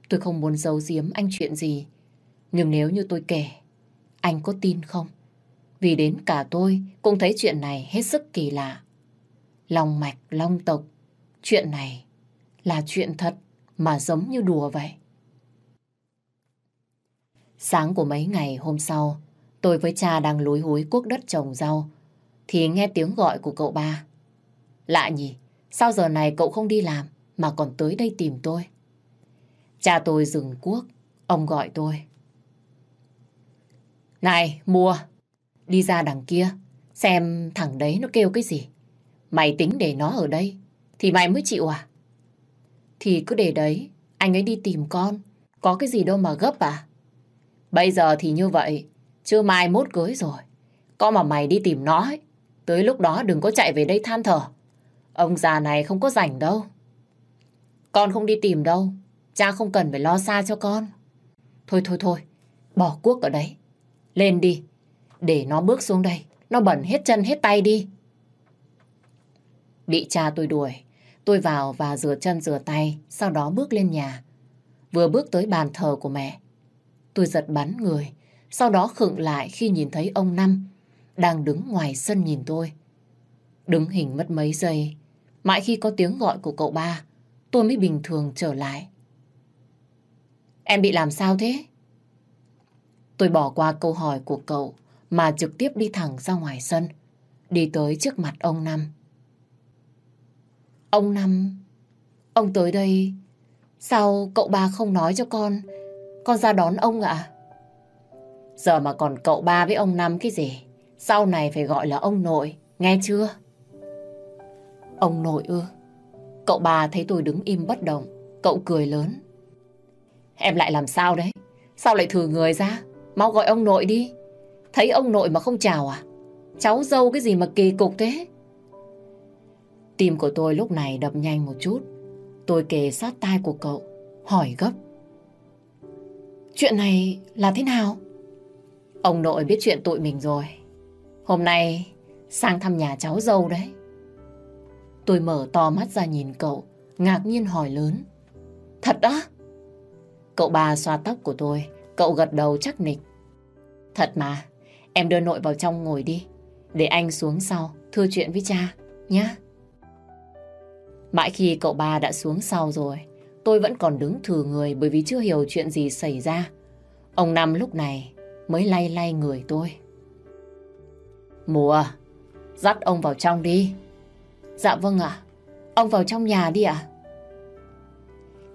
Tôi không muốn giấu giếm anh chuyện gì. Nhưng nếu như tôi kể, anh có tin không? Vì đến cả tôi cũng thấy chuyện này hết sức kỳ lạ. Long mạch, long tộc, chuyện này là chuyện thật mà giống như đùa vậy. Sáng của mấy ngày hôm sau, tôi với cha đang lúi húi cuốc đất trồng rau, thì nghe tiếng gọi của cậu ba. Lạ nhỉ, sao giờ này cậu không đi làm mà còn tới đây tìm tôi? Cha tôi dừng cuốc, ông gọi tôi. Này, mua, đi ra đằng kia, xem thằng đấy nó kêu cái gì. Mày tính để nó ở đây, thì mày mới chịu à? Thì cứ để đấy, anh ấy đi tìm con, có cái gì đâu mà gấp à? Bây giờ thì như vậy, chưa mai mốt cưới rồi. Có mà mày đi tìm nó ấy, tới lúc đó đừng có chạy về đây than thở. Ông già này không có rảnh đâu. Con không đi tìm đâu, cha không cần phải lo xa cho con. Thôi thôi thôi, bỏ cuốc ở đấy. Lên đi, để nó bước xuống đây, nó bẩn hết chân hết tay đi. Bị cha tôi đuổi, tôi vào và rửa chân rửa tay, sau đó bước lên nhà. Vừa bước tới bàn thờ của mẹ, tôi giật bắn người, sau đó khựng lại khi nhìn thấy ông Năm đang đứng ngoài sân nhìn tôi. Đứng hình mất mấy giây, mãi khi có tiếng gọi của cậu ba, tôi mới bình thường trở lại. Em bị làm sao thế? Tôi bỏ qua câu hỏi của cậu mà trực tiếp đi thẳng ra ngoài sân, đi tới trước mặt ông Năm. Ông Năm, ông tới đây, sao cậu ba không nói cho con, con ra đón ông ạ? Giờ mà còn cậu ba với ông Năm cái gì, sau này phải gọi là ông nội, nghe chưa? Ông nội ư? Cậu ba thấy tôi đứng im bất động, cậu cười lớn. Em lại làm sao đấy? Sao lại thử người ra? Mau gọi ông nội đi. Thấy ông nội mà không chào à? Cháu dâu cái gì mà kỳ cục thế? Tim của tôi lúc này đập nhanh một chút. Tôi kề sát tai của cậu, hỏi gấp. Chuyện này là thế nào? Ông nội biết chuyện tụi mình rồi. Hôm nay sang thăm nhà cháu dâu đấy. Tôi mở to mắt ra nhìn cậu, ngạc nhiên hỏi lớn. Thật á? Cậu ba xoa tóc của tôi, cậu gật đầu chắc nịch. Thật mà, em đưa nội vào trong ngồi đi, để anh xuống sau, thưa chuyện với cha, nhé. Mãi khi cậu ba đã xuống sau rồi, tôi vẫn còn đứng thử người bởi vì chưa hiểu chuyện gì xảy ra. Ông Năm lúc này mới lay lay người tôi. Mùa, dắt ông vào trong đi. Dạ vâng ạ, ông vào trong nhà đi ạ.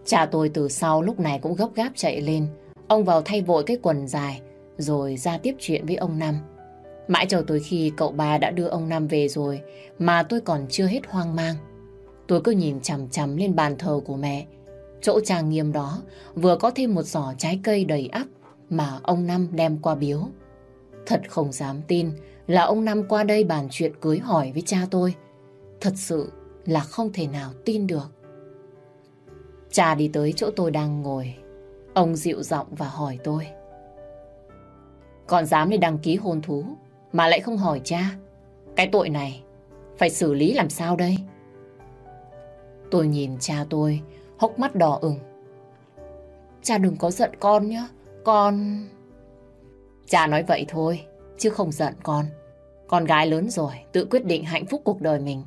Cha tôi từ sau lúc này cũng gấp gáp chạy lên. Ông vào thay vội cái quần dài, rồi ra tiếp chuyện với ông Năm. Mãi cho tới khi cậu ba đã đưa ông Năm về rồi, mà tôi còn chưa hết hoang mang. Tôi cứ nhìn chằm chằm lên bàn thờ của mẹ. Chỗ trang nghiêm đó vừa có thêm một giỏ trái cây đầy ắp mà ông Năm đem qua biếu. Thật không dám tin là ông Năm qua đây bàn chuyện cưới hỏi với cha tôi. Thật sự là không thể nào tin được. Cha đi tới chỗ tôi đang ngồi. Ông dịu giọng và hỏi tôi. Còn dám đi đăng ký hôn thú mà lại không hỏi cha. Cái tội này phải xử lý làm sao đây? Tôi nhìn cha tôi, hốc mắt đỏ ửng. Cha đừng có giận con nhé, con... Cha nói vậy thôi, chứ không giận con. Con gái lớn rồi, tự quyết định hạnh phúc cuộc đời mình.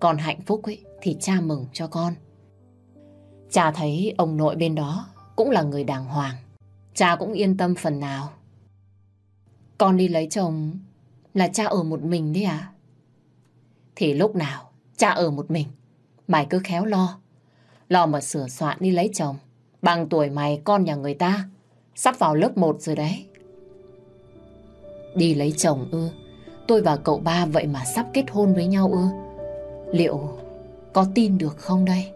Còn hạnh phúc ấy, thì cha mừng cho con. Cha thấy ông nội bên đó cũng là người đàng hoàng. Cha cũng yên tâm phần nào. Con đi lấy chồng là cha ở một mình đấy à? Thì lúc nào cha ở một mình, mày cứ khéo lo. Lo mà sửa soạn đi lấy chồng. Bằng tuổi mày con nhà người ta, sắp vào lớp 1 rồi đấy. Đi lấy chồng ư? Tôi và cậu ba vậy mà sắp kết hôn với nhau ư? Liệu có tin được không đây?